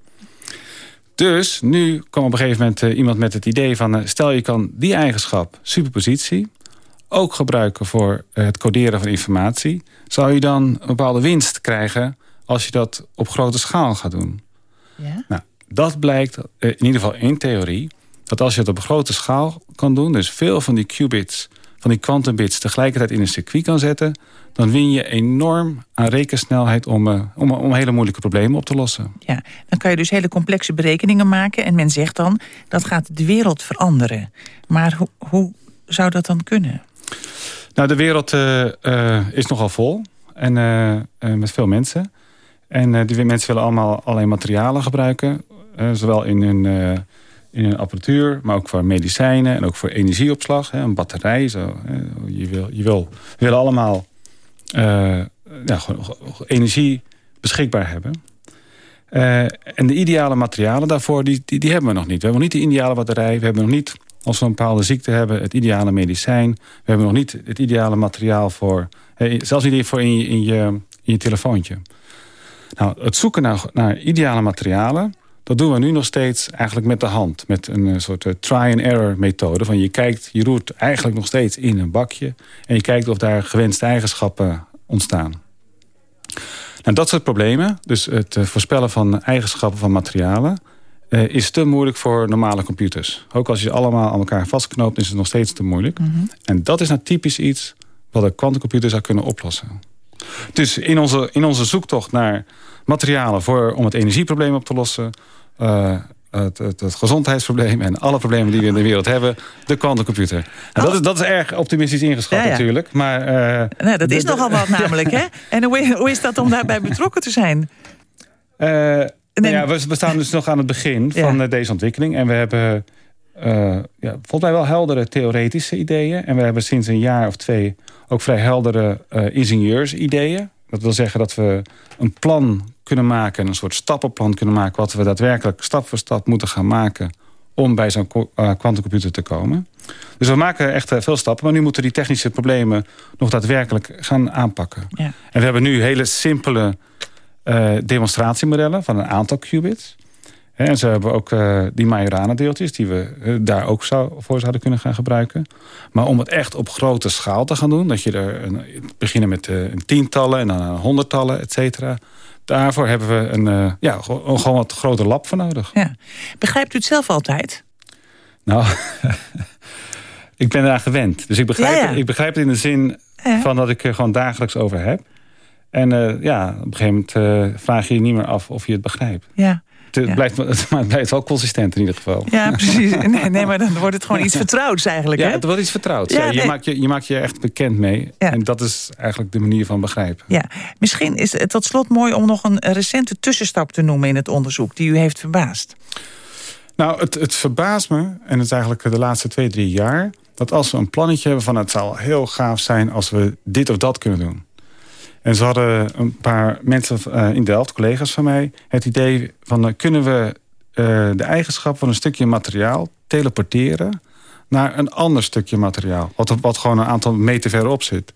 Dus nu kwam op een gegeven moment uh, iemand met het idee van... stel je kan die eigenschap, superpositie... ook gebruiken voor het coderen van informatie... zou je dan een bepaalde winst krijgen als je dat op grote schaal gaat doen. Ja? Nou, dat blijkt in ieder geval in theorie... dat als je het op grote schaal kan doen... dus veel van die qubits, van die quantumbits... tegelijkertijd in een circuit kan zetten... dan win je enorm aan rekensnelheid... om, uh, om, om hele moeilijke problemen op te lossen. Ja, dan kan je dus hele complexe berekeningen maken... en men zegt dan, dat gaat de wereld veranderen. Maar ho hoe zou dat dan kunnen? Nou, de wereld uh, uh, is nogal vol. En met veel mensen... En uh, die mensen willen allemaal allerlei materialen gebruiken. Uh, zowel in hun, uh, in hun apparatuur, maar ook voor medicijnen... en ook voor energieopslag, hè, een batterij. Zo. Je, wil, je wil, willen allemaal ja, energie beschikbaar hebben. en de ideale materialen daarvoor, die, die, hebben we nog niet. We hebben nog niet de ideale batterij. We hebben nog niet, als we een bepaalde ziekte hebben, het ideale medicijn. We hebben nog niet het ideale materiaal voor... zelfs niet voor in je, in je telefoontje. Nou, het zoeken naar, naar, ideale materialen... dat doen we nu nog steeds eigenlijk met de hand. Met een soort uh, try-and-error methode. Van je kijkt, je roert eigenlijk nog steeds in een bakje... en je kijkt of daar gewenste eigenschappen ontstaan. Nou, dat soort problemen, dus het eh, voorspellen van eigenschappen van materialen... eh, is te moeilijk voor normale computers. Ook als je ze allemaal aan elkaar vastknoopt, is het nog steeds te moeilijk. En dat is nou typisch iets wat een kwantumcomputer zou kunnen oplossen. Dus in onze, in onze zoektocht naar materialen voor, om het energieprobleem op te lossen... eh, het, het, het gezondheidsprobleem en alle problemen die we in de wereld hebben... de kwantumcomputer. Nou, dat, is, dat is erg optimistisch ingeschat Ja, ja. natuurlijk. Maar, eh, Nou, dat is nogal wat namelijk, hè? En hoe, hoe is dat om daarbij betrokken te zijn? Nou ja, we, we staan dus nog aan het begin van deze ontwikkeling. En we hebben ja, volgens mij wel heldere theoretische ideeën. En we hebben sinds een jaar of twee ook vrij heldere eh ingenieursideeën. Dat wil zeggen dat we een plan kunnen maken, een soort stappenplan kunnen maken... wat we daadwerkelijk stap voor stap moeten gaan maken... om bij zo'n eh, kwantumcomputer te komen. Dus we maken echt eh, veel stappen. Maar nu moeten die technische problemen nog daadwerkelijk gaan aanpakken. Ja. En we hebben nu hele simpele eh, demonstratiemodellen van een aantal qubits. En zo hebben ook eh, die Majorana-deeltjes... die we eh, daar ook zou, voor zouden kunnen gaan gebruiken. Maar om het echt op grote schaal te gaan doen... dat je er een, beginnen met eh, een tientallen en dan een honderdtallen, et cetera... daarvoor hebben we een, ja, gewoon wat groter lab voor nodig. Ja. Begrijpt u het zelf altijd? Nou, ik ben eraan gewend. Dus ik begrijp, Ja, ja. Het, ik begrijp het in de zin van dat ik er gewoon dagelijks over heb. En ja, op een gegeven moment vraag je je niet meer af of je het begrijpt. Ja. Het, Ja. blijft, maar het blijft wel consistent in ieder geval. Ja, precies. Nee, nee, maar dan wordt het gewoon iets vertrouwds eigenlijk, Ja, hè? het wordt iets vertrouwd. Ja, Ja, je, nee. maakt je, je maakt je echt bekend mee. En dat is eigenlijk de manier van begrijpen. Ja, misschien is het tot slot mooi om nog een recente tussenstap te noemen in het onderzoek die u heeft verbaasd. Nou, het, het verbaast me, en het is eigenlijk de laatste twee, drie jaar... dat als we een plannetje hebben van het zou heel gaaf zijn... als we dit of dat kunnen doen. En ze hadden een paar mensen eh, in Delft, collega's van mij... het idee van eh, kunnen we eh, de eigenschap van een stukje materiaal teleporteren... naar een ander stukje materiaal, wat, wat gewoon een aantal meter verderop zit.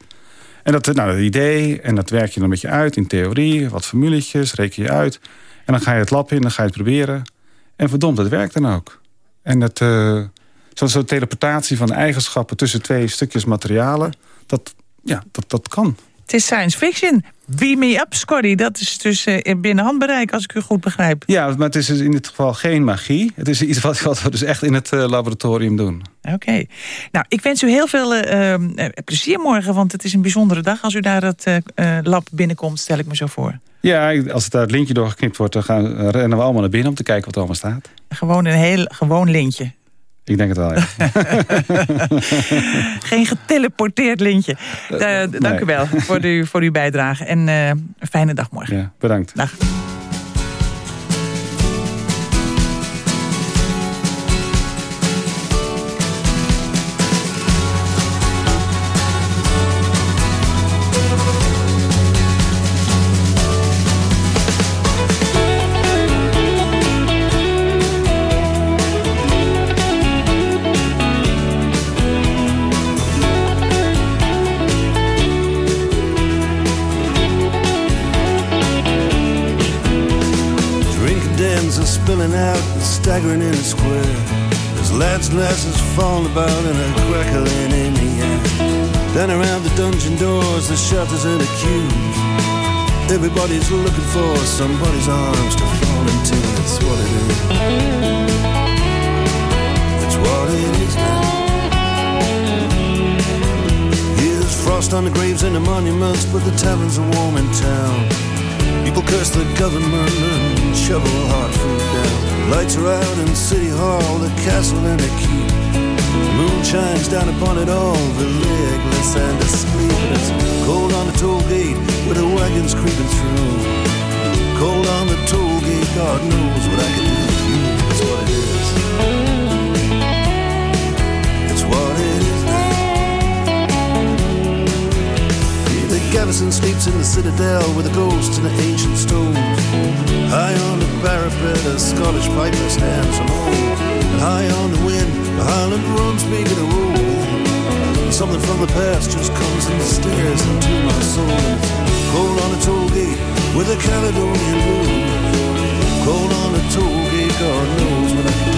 En dat, nou, dat idee, en dat werk je dan een beetje uit in theorie... wat formuletjes, reken je uit... en dan ga je het lab in, dan ga je het proberen... En verdomd, het werkt dan ook. En het, eh, zo'n teleportatie van eigenschappen tussen twee stukjes materialen, dat, ja, dat, dat kan. Het is science fiction. Beam me up, Scotty. Dat is dus eh, binnen handbereik, als ik u goed begrijp. Ja, maar het is dus in dit geval geen magie. Het is iets wat, wat we dus echt in het eh, laboratorium doen. Oké. Nou, ik wens u heel veel eh, plezier morgen, want het is een bijzondere dag. Als u daar dat lab binnenkomt, stel ik me zo voor. Ja, als het daar het lintje doorgeknipt wordt, dan gaan, rennen we allemaal naar binnen om te kijken wat er allemaal staat. Gewoon een heel gewoon lintje. Ik denk het wel, ja. Geen geteleporteerd lintje. Eh, dank nee. u wel voor, u, voor uw bijdrage. En eh, een fijne dag morgen. ja bedankt. Dag. Glasses falling about and a crackling in the air. Down around the dungeon doors, the shutters and the queues. Everybody's looking for somebody's arms to fall into. It's what it is. It's what it is now. Here's frost on the graves and the monuments, but the taverns are warm in town. People curse the government and shovel hard food down. Lights are out in City Hall, the castle and the keep. The moon shines down upon it all, the legless and. And it's cold on the toll gate where the wagons creeping through. Cold on the toll gate, God knows what I can do with you. It's what it is. It's what it is now. The garrison sleeps in the citadel with the ghosts and the ancient stones. High on the parapet, a Scottish piper stands alone. And high on the wind, the Highland runs making a roll. Something from the past just comes and stares into my soul. Cold on a toll gate with a Caledonian blue. Cold on a toll gate, God knows what I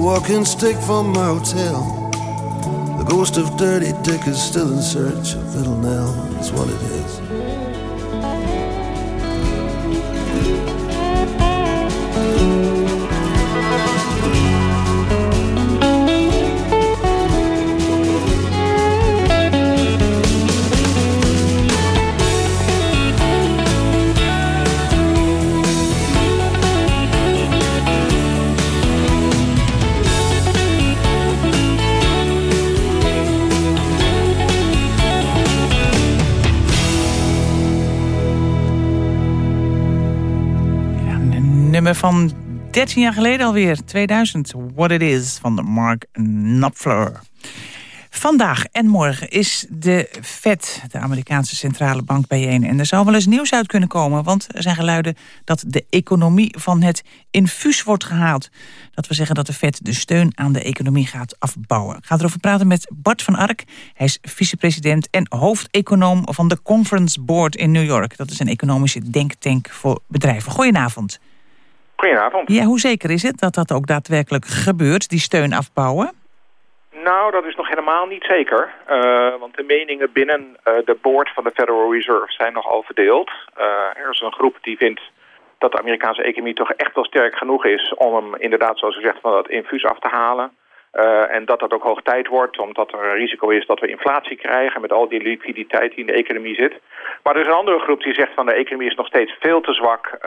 walking stick from my hotel. The ghost of Dirty Dick is still in search of Little Nell. That's what it is. Van 13 jaar geleden alweer, 2000. What It Is van Mark Knopfler. Vandaag en morgen is de Fed, de Amerikaanse centrale bank, bijeen. En er zou wel eens nieuws uit kunnen komen, want er zijn geluiden dat de economie van het infuus wordt gehaald. Dat wil zeggen dat de Fed de steun aan de economie gaat afbouwen. Ik ga erover praten met Bart van Ark. Hij is vicepresident en hoofdeconoom van de Conference Board in New York. Dat is een economische denktank voor bedrijven. Goedenavond. Goedenavond. Ja, hoe zeker is het dat dat ook daadwerkelijk gebeurt, die steun afbouwen? Nou, dat is nog helemaal niet zeker. Uh, want de meningen binnen uh, de board van de Federal Reserve zijn nogal verdeeld. Uh, er is een groep die vindt dat de Amerikaanse economie toch echt wel sterk genoeg is... om hem inderdaad, zoals u zegt, van dat infuus af te halen. En dat dat ook hoog tijd wordt, omdat er een risico is dat we inflatie krijgen... met al die liquiditeit die in de economie zit. Maar er is een andere groep die zegt van de economie is nog steeds veel te zwak.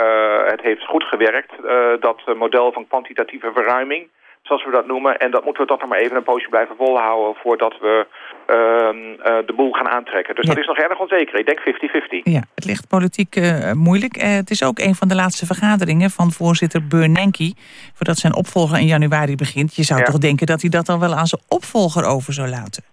het heeft goed gewerkt, dat model van kwantitatieve verruiming zoals we dat noemen. En dat moeten we toch nog maar even een poosje blijven volhouden... voordat we uh, uh, de boel gaan aantrekken. Dus Ja. dat is nog erg onzeker. Ik denk 50-50. Ja, het ligt politiek eh, moeilijk. Eh, het is ook een van de laatste vergaderingen van voorzitter Bernanke... voordat zijn opvolger in januari begint. Je zou Ja. toch denken dat hij dat dan wel aan zijn opvolger over zou laten?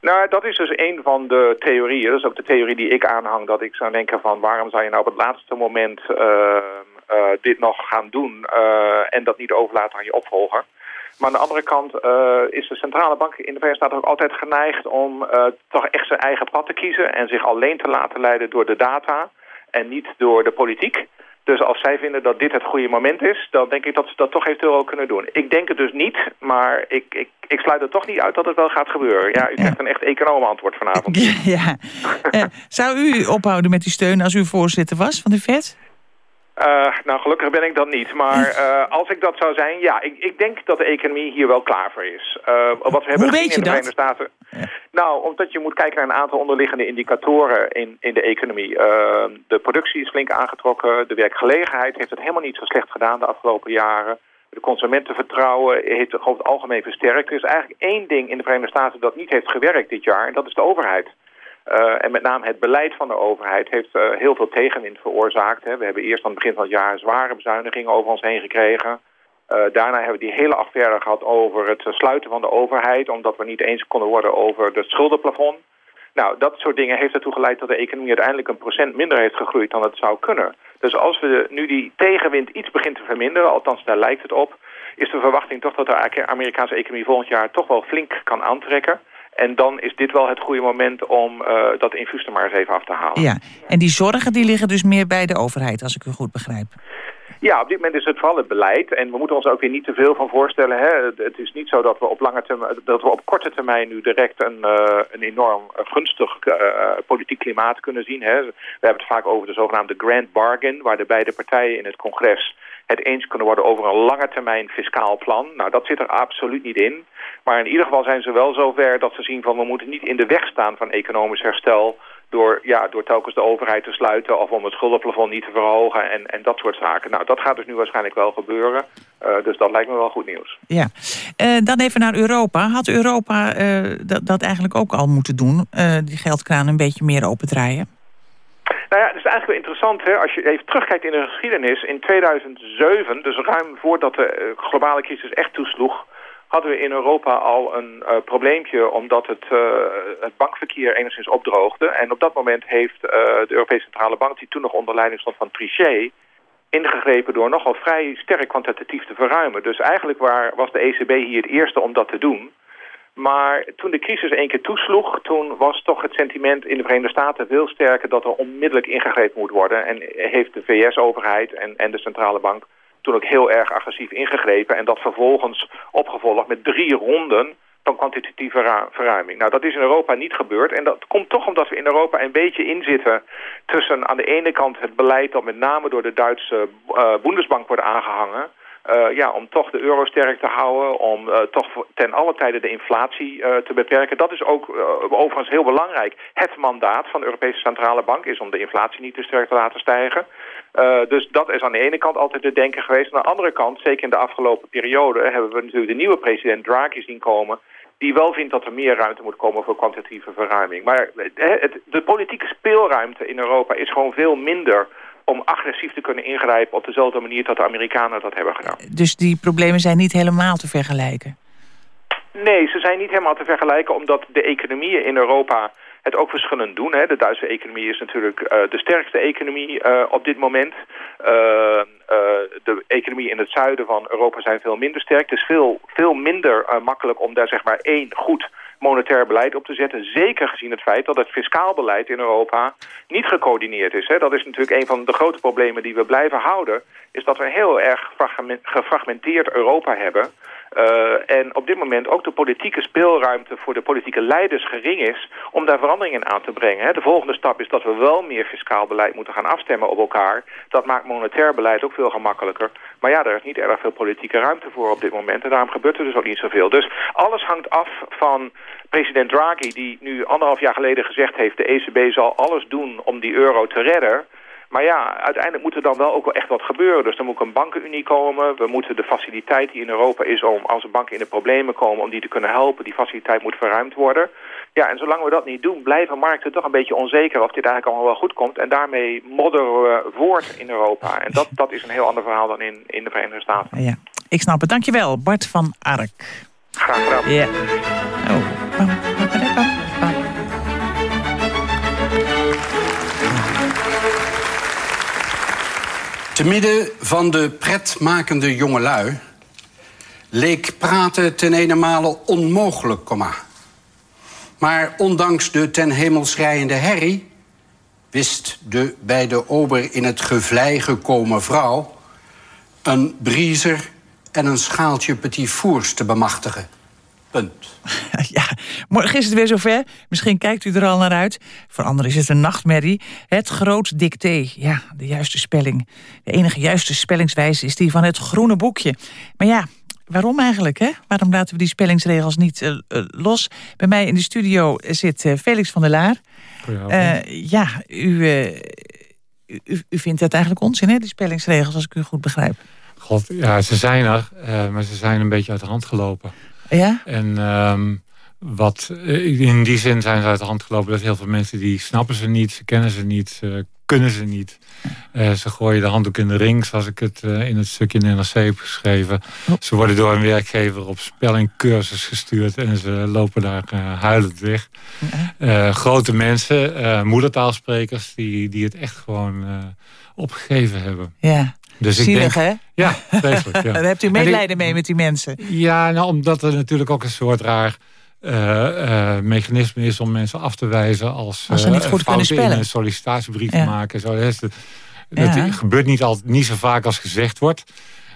Nou, dat is dus een van de theorieën. Dat is ook de theorie die ik aanhang. Dat ik zou denken van waarom zou je nou op het laatste moment uh, dit nog gaan doen... Uh, en dat niet overlaten aan je opvolger. Maar aan de andere kant uh, is de centrale bank in de Verenigde Staten ook altijd geneigd om uh, toch echt zijn eigen pad te kiezen en zich alleen te laten leiden door de data en niet door de politiek. Dus als zij vinden dat dit het goede moment is, dan denk ik dat ze dat toch eventueel ook kunnen doen. Ik denk het dus niet, maar ik, ik, ik sluit er toch niet uit dat het wel gaat gebeuren. Ja, u krijgt een echt econoom antwoord vanavond. ja. Eh, zou u ophouden met die steun als u voorzitter was van de FED? Uh, nou, gelukkig ben ik dat niet. Maar uh, als ik dat zou zijn, ja, ik, ik denk dat de economie hier wel klaar voor is. Uh, wat we hebben Hoe weet je in de? Verenigde Staten. Nou, omdat je moet kijken naar een aantal onderliggende indicatoren in, in de economie. de productie is flink aangetrokken. De werkgelegenheid heeft het helemaal niet zo slecht gedaan de afgelopen jaren. De consumentenvertrouwen heeft over het algemeen versterkt. Er is eigenlijk één ding in de Verenigde Staten dat niet heeft gewerkt dit jaar. En dat is de overheid. Uh, en met name het beleid van de overheid heeft uh, heel veel tegenwind veroorzaakt. Hè. We hebben eerst aan het begin van het jaar zware bezuinigingen over ons heen gekregen. Uh, daarna hebben we die hele affaire gehad over het sluiten van de overheid... omdat we niet eens konden worden over het schuldenplafond. Nou, dat soort dingen heeft ertoe geleid dat de economie uiteindelijk een procent minder heeft gegroeid dan het zou kunnen. Dus als we nu die tegenwind iets begint te verminderen, althans daar lijkt het op... is de verwachting toch dat de Amerikaanse economie volgend jaar toch wel flink kan aantrekken... En dan is dit wel het goede moment om uh, dat infuus er maar eens even af te halen. Ja, en die zorgen die liggen dus meer bij de overheid, als ik u goed begrijp. Ja, op dit moment is het vooral het beleid. En we moeten ons ook weer niet te veel van voorstellen. Hè. Het is niet zo dat we op, lange termijn, dat we op korte termijn nu direct een, uh, een enorm gunstig uh, politiek klimaat kunnen zien. Hè. We hebben het vaak over de zogenaamde grand bargain... waar de beide partijen in het congres het eens kunnen worden over een lange termijn fiscaal plan. Nou, dat zit er absoluut niet in. Maar in ieder geval zijn ze wel zover dat ze zien van... we moeten niet in de weg staan van economisch herstel... door, ja, door telkens de overheid te sluiten of om het schuldenplafond niet te verhogen... en, en dat soort zaken. Nou, dat gaat dus nu waarschijnlijk wel gebeuren. Uh, dus dat lijkt me wel goed nieuws. Ja. Uh, dan even naar Europa. Had Europa uh, dat, dat eigenlijk ook al moeten doen? die geldkraan een beetje meer opendraaien? Nou ja, het is eigenlijk wel interessant, hè, als je even terugkijkt in de geschiedenis. In 2007, dus ruim voordat de globale crisis echt toesloeg... hadden we in Europa al een uh, probleempje omdat het, uh, het bankverkeer enigszins opdroogde. En op dat moment heeft uh, de Europese Centrale Bank, die toen nog onder leiding stond van Trichet... ingegrepen door nogal vrij sterk kwantitatief te verruimen. Dus eigenlijk waar, was de ECB hier het eerste om dat te doen... Maar toen de crisis één keer toesloeg, toen was toch het sentiment in de Verenigde Staten veel sterker dat er onmiddellijk ingegrepen moet worden. En heeft de VS-overheid en, en de centrale bank ook heel erg agressief ingegrepen. En dat vervolgens opgevolgd met drie ronden van kwantitatieve verruiming. Nou, dat is in Europa niet gebeurd. En dat komt toch omdat we in Europa een beetje inzitten tussen aan de ene kant het beleid dat met name door de Duitse eh Bundesbank wordt aangehangen. Eh, ja, om toch de euro sterk te houden, om eh, toch ten alle tijde de inflatie eh, te beperken. Dat is ook overigens heel belangrijk. Het mandaat van de Europese Centrale Bank is om de inflatie niet te sterk te laten stijgen. Dus dat is aan de ene kant altijd te denken geweest. Aan de andere kant, zeker in de afgelopen periode, hebben we natuurlijk de nieuwe president Draghi zien komen. Die wel vindt dat er meer ruimte moet komen voor kwantitatieve verruiming. Maar de politieke speelruimte in Europa is gewoon veel minder om agressief te kunnen ingrijpen op dezelfde manier dat de Amerikanen dat hebben gedaan. Dus die problemen zijn niet helemaal te vergelijken. Nee, ze zijn niet helemaal te vergelijken omdat de economieën in Europa het ook verschillend doen. Hè. De Duitse economie is natuurlijk eh, de sterkste economie eh, op dit moment. Eh, de economie in het zuiden van Europa zijn veel minder sterk. Het is veel, veel minder makkelijk om daar zeg maar één goed monetair beleid op te zetten. Zeker gezien het feit dat het fiscaal beleid in Europa niet gecoördineerd is. Hè. Dat is natuurlijk een van de grote problemen die we blijven houden. Is dat we heel erg fragmen- gefragmenteerd Europa hebben. Eh, en op dit moment ook de politieke speelruimte voor de politieke leiders gering is om daar veranderingen aan te brengen. De volgende stap is dat we wel meer fiscaal beleid moeten gaan afstemmen op elkaar. Dat maakt monetair beleid ook veel gemakkelijker. Maar ja, daar is niet erg veel politieke ruimte voor op dit moment. En daarom gebeurt er dus ook niet zoveel. Dus alles hangt af van president Draghi, die nu anderhalf jaar geleden gezegd heeft... de ECB zal alles doen om die euro te redden... Maar ja, uiteindelijk moet er dan wel ook wel echt wat gebeuren. Dus er moet een bankenunie komen. We moeten de faciliteit die in Europa is om als een banken in de problemen komen... om die te kunnen helpen, die faciliteit moet verruimd worden. Ja, en zolang we dat niet doen, blijven markten toch een beetje onzeker... of dit eigenlijk allemaal wel goed komt. En daarmee modderen we voort in Europa. En dat, dat is een heel ander verhaal dan in, in de Verenigde Staten. Ja, ik snap het. Dankjewel, Bart van Ark. Graag gedaan. Ja. Oh. Te midden van de pretmakende jongelui leek praten ten ene onmogelijk, komma. Maar ondanks de ten hemel schreiende herrie wist de bij de ober in het gevlei gekomen vrouw een briezer en een schaaltje petit fours te bemachtigen. Punt. Ja, morgen is het weer zover. Misschien kijkt u er al naar uit. Voor anderen is het een nachtmerrie. Het groot dicté. Ja, de juiste spelling. De enige juiste spellingswijze is die van het groene boekje. Maar ja, waarom eigenlijk? Hè? Waarom laten we die spellingsregels niet eh, eh, los? Bij mij in de studio zit eh, Felix van der Laar. Eh, ja, u, u, u vindt het eigenlijk onzin, hè, die spellingsregels, als ik u goed begrijp. God, ja, ze zijn er, maar ze zijn een beetje uit de hand gelopen. Ja? En ehm, wat, eh, in die zin zijn ze uit de hand gelopen. Dat heel veel mensen die snappen ze niet, ze kennen ze niet, ze kunnen ze niet. Eh, ze gooien de handdoek in de ring, zoals ik het eh, in het stukje in de NRC heb geschreven. Ze worden door een werkgever op spellingcursus gestuurd en ze lopen daar huilend weg. Grote mensen, moedertaalsprekers, die, die het echt gewoon opgegeven hebben. Ja. Dus ik Zielig, denk, hè? Ja, vreselijk. Ja. Daar hebt u En ik- medelijden mee met die mensen. ja, nou, omdat er natuurlijk ook een soort raar mechanisme is om mensen af te wijzen als, Als ze eh, niet goed kunnen spellen. een sollicitatiebrief Ja. maken. Zo, dat, dat Ja. gebeurt niet, al, niet zo vaak als gezegd wordt.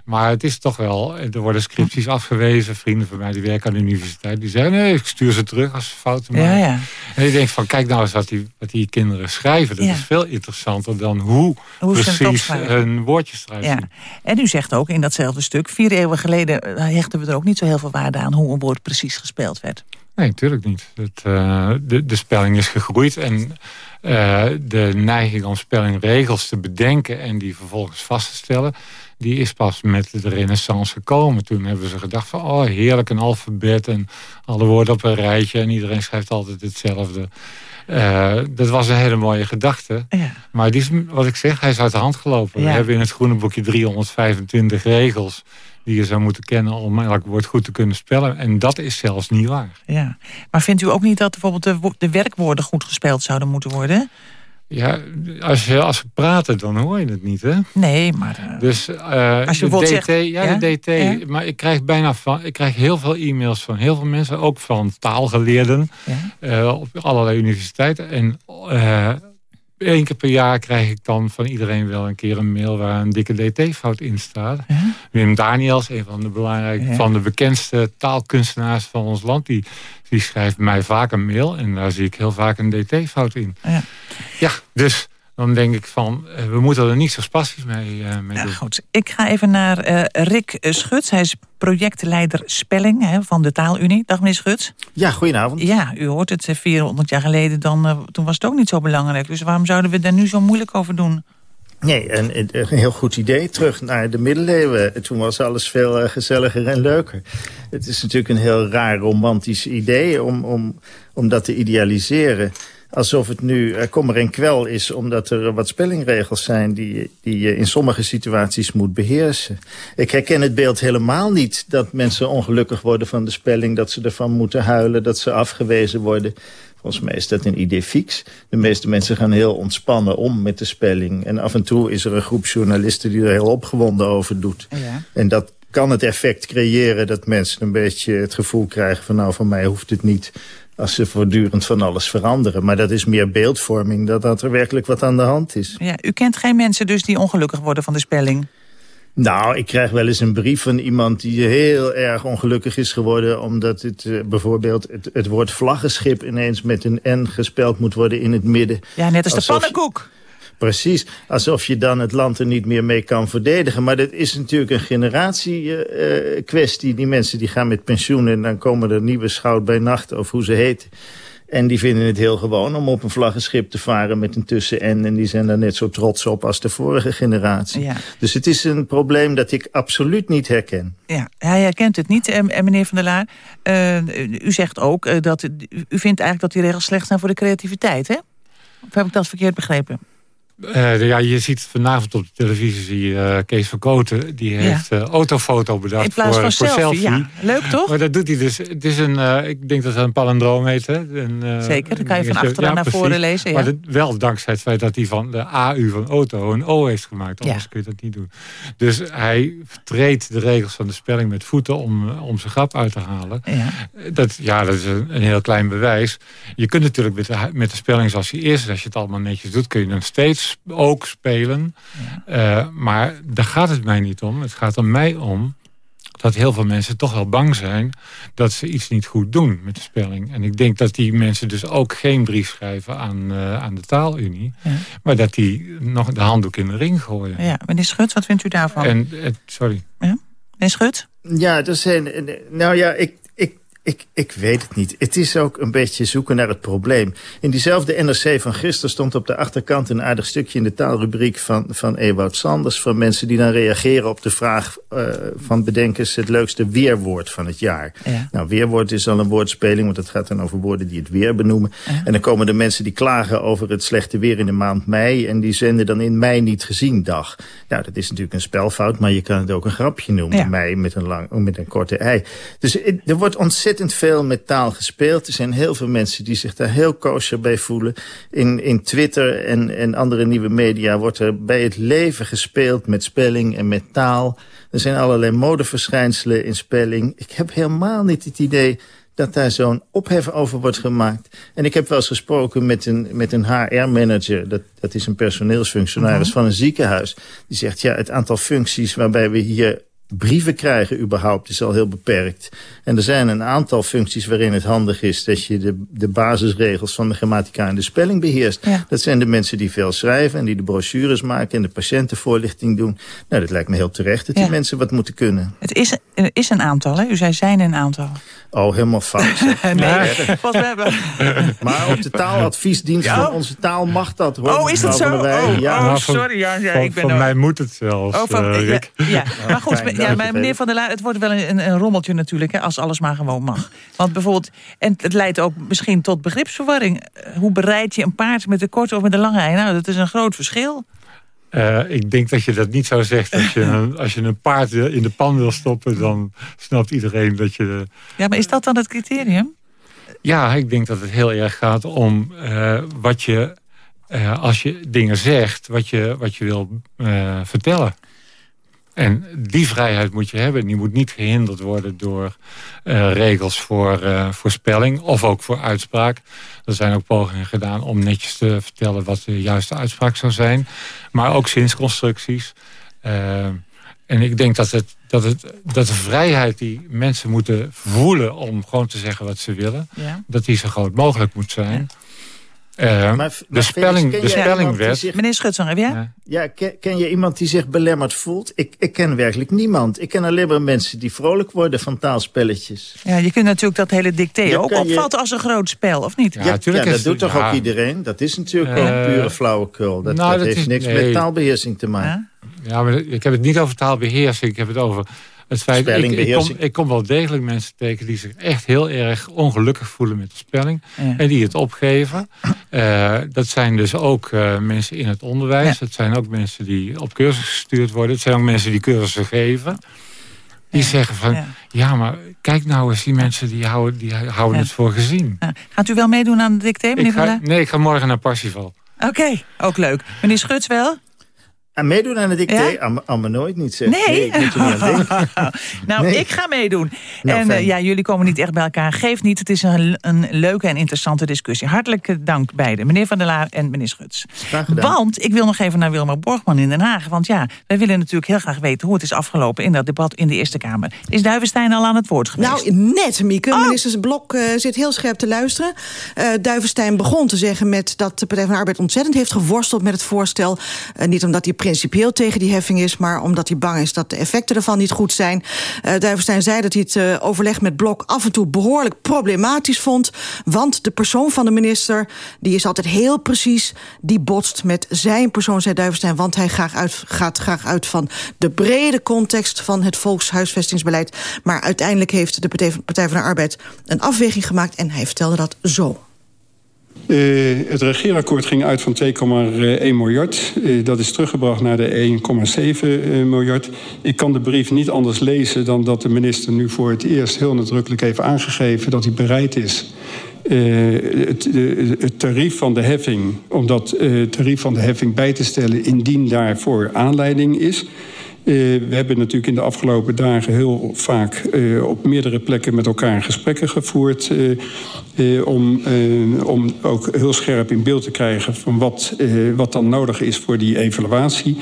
Maar het is toch wel, er worden scripties afgewezen. Vrienden van mij die werken aan de universiteit, die zeggen nee, ik stuur ze terug als ze fouten Ja, maken. ja. En je denkt van, kijk nou eens wat die, wat die kinderen schrijven. Dat Ja. is veel interessanter dan hoe, Hoe precies hun woordjes eruit Ja. zien. En u zegt ook in datzelfde stuk... vier eeuwen geleden eh, hechten we er ook niet zo heel veel waarde aan... hoe een woord precies gespeld werd. Nee, natuurlijk niet. Het, eh, de, de spelling is gegroeid en eh, de neiging om spellingregels te bedenken en die vervolgens vast te stellen, die is pas met de renaissance gekomen. Toen hebben ze gedacht van, oh heerlijk, een alfabet en alle woorden op een rijtje en iedereen schrijft altijd hetzelfde. Eh, dat was een hele mooie gedachte. Maar die is, wat ik zeg, hij is uit de hand gelopen. Ja. We hebben in het groene boekje 325 regels die je zou moeten kennen om elk woord goed te kunnen spellen. En dat is zelfs niet waar. Ja. Maar vindt u ook niet dat bijvoorbeeld de, de werkwoorden goed gespeld zouden moeten worden? Ja, als, je, als we praten, dan hoor je het niet, hè? Nee, maar... uh, dus uh, als je de DT, zegt, ja, ja, de DT. Ja? Maar ik krijg bijna van, ik krijg heel veel e-mails van heel veel mensen, ook van taalgeleerden ja? uh, op allerlei universiteiten. En één keer per jaar krijg ik dan van iedereen wel een keer een mail waar een dikke DT-fout in staat. Wim Daniels, een van de belangrijke, van de bekendste taalkunstenaars van ons land, die, die schrijft mij vaak een mail en daar zie ik heel vaak een DT-fout in. Ja. ja, dus dan denk ik van, we moeten er niet zo spastisch mee, uh, mee doen. Ja, goed. Ik ga even naar uh, Rick Schuts. Hij is projectleider spelling hè, van de Taalunie. Dag meneer Schuts. Ja, goedenavond. Ja, u hoort het 400 jaar geleden, dan, uh, toen was het ook niet zo belangrijk. Dus waarom zouden we daar nu zo moeilijk over doen? Nee, een, een, heel goed idee. Terug naar de middeleeuwen. Toen was alles veel gezelliger en leuker. Het is natuurlijk een heel raar romantisch idee om, om, om dat te idealiseren alsof het nu uh, kommer en kwel is... omdat er wat spellingregels zijn die, die je in sommige situaties moet beheersen. Ik herken het beeld helemaal niet dat mensen ongelukkig worden van de spelling... dat ze ervan moeten huilen, dat ze afgewezen worden. Volgens mij is dat een idee fix. De meeste mensen gaan heel ontspannen om met de spelling. En af en toe is er een groep journalisten die er heel opgewonden over doet. Ja. En dat kan het effect creëren dat mensen een beetje het gevoel krijgen... van nou, van mij hoeft het niet als ze voortdurend van alles veranderen. Maar dat is meer beeldvorming dan dat er werkelijk wat aan de hand is. Ja, u kent geen mensen dus die ongelukkig worden van de spelling? Nou, ik krijg wel eens een brief van iemand die heel erg ongelukkig is geworden... omdat het uh, bijvoorbeeld het, het woord vlaggenschip ineens met een N gespeld moet worden in het midden. Ja, net als Alsof de pannenkoek. Precies, alsof je dan het land er niet meer mee kan verdedigen. Maar dat is natuurlijk een generatie uh, kwestie. Die mensen die gaan met pensioen en dan komen er nieuwe schout bij nacht... of hoe ze heet. En die vinden het heel gewoon om op een vlaggenschip te varen met een tussen-N. En die zijn daar net zo trots op als de vorige generatie. Ja. Dus het is een probleem dat ik absoluut niet herken. Ja, hij herkent het niet, en meneer Van der Laar. Uh, u zegt ook uh, dat... U vindt eigenlijk dat die regels slecht zijn voor de creativiteit, hè? Of heb ik dat verkeerd begrepen? Uh, ja, je ziet vanavond op de televisie uh, Kees van Koten. Die heeft ja. uh, autofoto bedacht In plaats voor, van voor selfie. selfie. Ja. Leuk toch? Maar dat doet hij dus. Het is een, ik denk dat het een palindroom heet. Hè? Een, Zeker, dan kan je van achteraan ja, naar voren lezen. Ja. Maar dat, wel dankzij het feit dat hij van de AU van auto een O heeft gemaakt. Anders kun je dat niet doen. Dus hij treedt de regels van de spelling met voeten om, om zijn grap uit te halen. Ja. Dat, ja, dat is een, een heel klein bewijs. Je kunt natuurlijk met de, met de spelling zoals die is, als je het allemaal netjes doet, kun je nog steeds ook spelen. Uh, maar daar gaat het mij niet om. Het gaat er mij om dat heel veel mensen toch wel bang zijn... dat ze iets niet goed doen met de spelling. En ik denk dat die mensen dus ook geen brief schrijven aan, uh, aan de taalunie... Ja. maar dat die nog de handdoek in de ring gooien. Ja, meneer Schut, wat vindt u daarvan? En, uh, sorry. Ja? Meneer Schut? Ja, er zijn... Nou ja, ik, ik, ik, weet het niet. Het is ook een beetje zoeken naar het probleem. In diezelfde NRC van gisteren stond op de achterkant... een aardig stukje in de taalrubriek van, van Ewout Sanders... van mensen die dan reageren op de vraag uh, van bedenkers... het leukste weerwoord van het jaar. Ja. Nou, weerwoord is al een woordspeling... want het gaat dan over woorden die het weer benoemen. Ja. En dan komen de mensen die klagen over het slechte weer in de maand mei... en die zenden dan in mei niet gezien dag. Nou, dat is natuurlijk een spelfout... maar je kan het ook een grapje noemen. Ja. Mei met een, lang, met een korte ei. Dus er wordt ontzettend veel met taal gespeeld. Er zijn heel veel mensen die zich daar heel kosher bij voelen. In, in Twitter en, en andere nieuwe media wordt er bij het leven gespeeld met spelling en met taal. Er zijn allerlei modeverschijnselen in spelling. Ik heb helemaal niet het idee dat daar zo'n ophef over wordt gemaakt. En ik heb wel eens gesproken met een, met een HR-manager... Dat, dat is een personeelsfunctionaris Mhm. uh -huh. van een ziekenhuis. Die zegt, ja, het aantal functies waarbij we hier brieven krijgen überhaupt is al heel beperkt. En er zijn een aantal functies waarin het handig is... dat je de, de basisregels van de grammatica en de spelling beheerst. Ja. Dat zijn de mensen die veel schrijven en die de brochures maken... en de patiëntenvoorlichting doen. Nou, dat lijkt me heel terecht dat Ja. die mensen wat moeten kunnen. Het is, er is een aantal, hè? U zei zijn een aantal. Oh, helemaal fout. nee. Maar op de taaladviesdienst Ja. van onze taal mag dat. Hoor, Oh, is dat zo? Oh, ja. oh, sorry, ja, ja, van, ik ben van mij moet het zelfs, Oh, van, eh, ja, Rick. ja. maar goed, ja, maar meneer. Van der Laar, het wordt wel een, een, rommeltje natuurlijk, hè, als alles maar gewoon mag. Want bijvoorbeeld, en het leidt ook misschien tot begripsverwarring. Eh, Hoe bereid je een paard met een korte of met een lange ei? Nou, dat is een groot verschil. Eh, ik denk dat je dat niet zo zegt. Als je, een, als je een paard in de pan wil stoppen... dan snapt iedereen dat je... Ja, maar is dat dan het criterium? Ja, ik denk dat het heel erg gaat om eh, wat je als je dingen zegt wat je, wat je wil vertellen. En die vrijheid moet je hebben. Die moet niet gehinderd worden door eh, regels voor eh, voorspelling of ook voor uitspraak. Er zijn ook pogingen gedaan om netjes te vertellen wat de juiste uitspraak zou zijn. Maar ook zinsconstructies. Eh, en ik denk dat, het, dat, het, dat de vrijheid die mensen moeten voelen om gewoon te zeggen wat ze willen, Ja. dat die zo groot mogelijk moet zijn. Eh, Maar- de maar spelling, Felix, de spellingwet. zich- Meneer Schutzer, heb jij? Ja, ken, ken je iemand die zich belemmerd voelt? Ik, ik ken werkelijk niemand. Ik ken alleen maar mensen die vrolijk worden van taalspelletjes. Ja, je kunt natuurlijk dat hele dicté Ja, ook opvatten als een groot spel, of niet? Ja, ja, dat doet toch ook iedereen? Dat is natuurlijk ook Eh, pure flauwekul. Dat, nou, dat dat heeft is- niks nee. met taalbeheersing te maken. Ja, maar ik heb het niet over taalbeheersing. Ik heb het over het feit... Ik, ik, kom, ik kom wel degelijk mensen tegen die zich echt heel erg ongelukkig voelen met de spelling. Ja. En die het opgeven. Eh, dat zijn dus ook eh, mensen in het onderwijs. Dat zijn ook mensen die op cursus gestuurd worden. Het zijn ook mensen die cursussen geven. Die zeggen van, ja. maar kijk nou eens, die mensen die houden, die houden het voor gezien. Gaat u wel meedoen aan de dicté, meneer Ik ga, nee, ik ga morgen naar Parsifal. Oké, ook leuk. Meneer Schuts wel? En meedoen aan het dicté? Ja? Aan, aan me nooit niet zeg. Nee? ik moet er niet aan denken. nou, Nee. ik ga meedoen. Nou, en eh, ja, jullie komen niet echt bij elkaar. Geeft niet, het is een, een leuke en interessante discussie. Hartelijk eh, dank beiden, meneer Van der Laar en meneer Schuts. gedaan. Want, ik wil nog even naar Wilma Borgman in Den Haag. Want ja, wij willen natuurlijk heel graag weten hoe het is afgelopen... in dat debat in de Eerste Kamer. Is Duivenstein al aan het woord geweest? Nou, net, Mieke. Minister Blok eh, zit heel scherp te luisteren. Eh Duivenstein begon te zeggen met dat de Partij van de Arbeid ontzettend heeft geworsteld met het voorstel. Niet omdat hij principieel tegen die heffing is, maar omdat hij bang is dat de effecten ervan niet goed zijn. Eh Duivenstein zei dat hij het eh, overleg met Blok af en toe behoorlijk problematisch vond. Want de persoon van de minister, die is altijd heel precies, die botst met zijn persoon, zei Duivenstein. Want hij graag uit, gaat graag uit van de brede context van het volkshuisvestingsbeleid. Maar uiteindelijk heeft de Partij van de Arbeid een afweging gemaakt en hij vertelde dat zo. Eh, het regeerakkoord ging uit van 2,1 miljard. Eh, dat is teruggebracht naar de 1,7 eh, miljard. Ik kan de brief niet anders lezen dan dat de minister nu voor het eerst heel nadrukkelijk heeft aangegeven dat hij bereid is. het, het tarief van de heffing, om dat tarief van de heffing bij te stellen indien daarvoor aanleiding is. Eh, we hebben natuurlijk in de afgelopen dagen heel vaak eh, op meerdere plekken met elkaar gesprekken gevoerd. eh, om, om ook heel scherp in beeld te krijgen van wat, wat dan nodig is voor die evaluatie.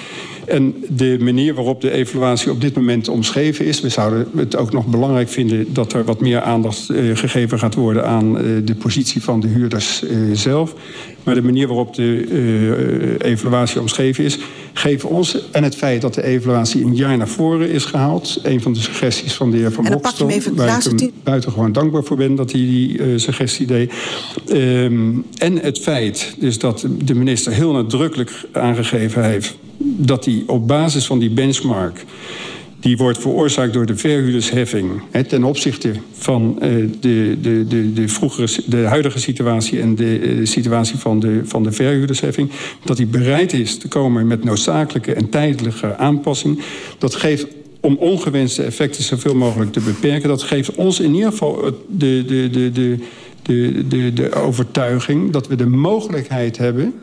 En de manier waarop de evaluatie op dit moment omschreven is, we zouden het ook nog belangrijk vinden dat er wat meer aandacht gegeven gaat worden aan de positie van de huurders zelf. Maar de manier waarop de eh, evaluatie omschreven is, geeft ons en het feit dat de evaluatie een jaar naar voren is gehaald, een van de suggesties van de heer Van Bokstel, waar ik hem buitengewoon dankbaar voor ben dat hij die eh, suggestie deed. Ehm, en het feit dus dat de minister heel nadrukkelijk aangegeven heeft dat hij op basis van die benchmark die wordt veroorzaakt door de verhuurdersheffing ten opzichte van eh, de, de, de, de, vroegere, de huidige situatie en de eh, situatie van de, van de verhuurdersheffing, dat hij bereid is te komen met noodzakelijke en tijdelijke aanpassing. Dat geeft om ongewenste effecten zoveel mogelijk te beperken. Dat geeft ons in ieder geval de, de, de, de, de, de, de overtuiging dat we de mogelijkheid hebben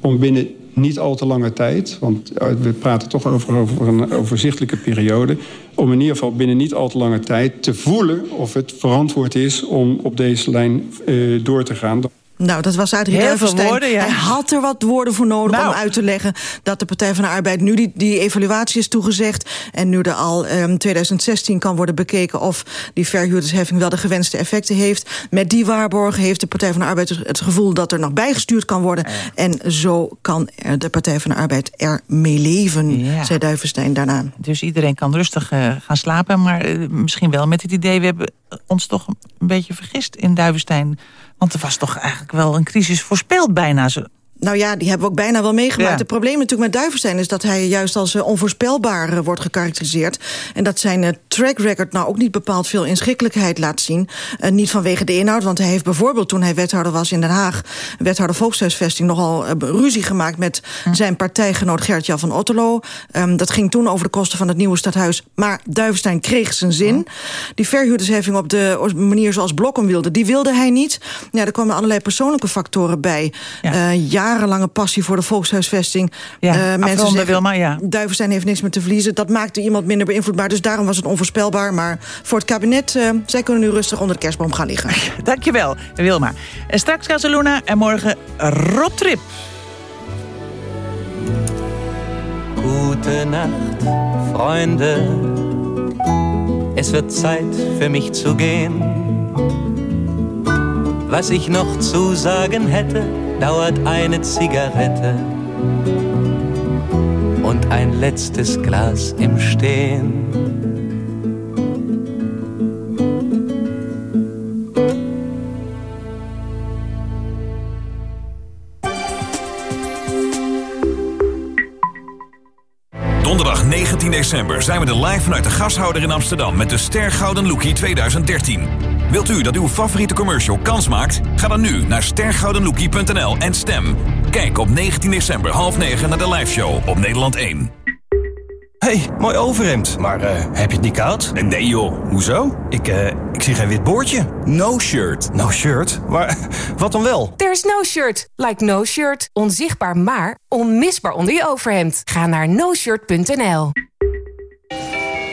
om binnen niet al te lange tijd... want eh, we praten toch over, over een overzichtelijke periode... om in ieder geval binnen niet al te lange tijd te voelen... of het verantwoord is om op deze lijn eh, door te gaan. Nou, dat was Adrie veel Duivenstein. woorden, ja. Hij had er wat woorden voor nodig Nou. om uit te leggen... dat de Partij van de Arbeid nu die, die evaluatie is toegezegd... en nu er al ehm 2016 kan worden bekeken... of die verhuurdersheffing wel de gewenste effecten heeft. Met die waarborgen heeft de Partij van de Arbeid het gevoel... dat er nog bijgestuurd kan worden. En zo kan de Partij van de Arbeid er mee leven, Ja. zei Duivenstein daarna. Dus iedereen kan rustig eh, gaan slapen. Maar eh, misschien wel met het idee... we hebben ons toch een beetje vergist in Duivenstein. Want er was toch eigenlijk wel een crisis voorspeld bijna. Zo. Nou ja, die hebben we ook bijna wel meegemaakt. Ja. Het probleem natuurlijk met Duivenstein is dat hij juist als eh, onvoorspelbaar eh, wordt gekarakteriseerd. En dat zijn eh, track record nou ook niet bepaald veel inschikkelijkheid laat zien. Niet vanwege de inhoud, want hij heeft bijvoorbeeld toen hij wethouder was in Den Haag, wethouder volkshuisvesting, nogal ruzie gemaakt met zijn partijgenoot Gert-Jan van Otterlo. Ehm, dat ging toen over de kosten van het nieuwe stadhuis. Maar Duivenstein kreeg zijn zin. Die verhuurdersheffing op de manier zoals Blok hem wilde, die wilde hij niet. Ja, er kwamen allerlei persoonlijke factoren bij. Ja, jarenlange passie voor de volkshuisvesting. Ja, Eh, afronden, zeggen, Wilma, ja. Duivenstein heeft niks meer te verliezen. Dat maakte iemand minder beïnvloedbaar, dus daarom was het onvoorspelbaar. Maar voor het kabinet, eh, zij kunnen nu rustig onder de kerstboom gaan liggen. Dankjewel, Wilma. En straks Casaluna en morgen Roadtrip. Gute Nacht, Freunde. Es wird Zeit für mich zu gehen. Was ich noch zu sagen hätte, dauert eine Zigarette und ein letztes Glas im Stehen. Donderdag 19 december zijn we er live vanuit de gashouder in Amsterdam met de Ster Gouden Lookie 2013. Wilt u dat uw favoriete commercial kans maakt? Ga dan nu naar stergoudenlookie.nl en stem. Kijk op 19 december half 9 naar de live show op Nederland 1. hey, mooi overhemd. Maar eh, heb je het niet koud? Nee joh, hoezo? Ik, eh, ik zie geen wit boordje. No shirt. No shirt? Maar wat dan wel? There's no shirt. Like no shirt. Onzichtbaar maar onmisbaar onder je overhemd. Ga naar noshirt.nl.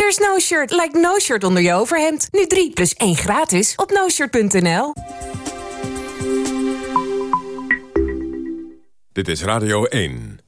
There's no shirt like no shirt onder je overhemd. Nu 3 plus 1 gratis op noshirt.nl. Dit is Radio 1.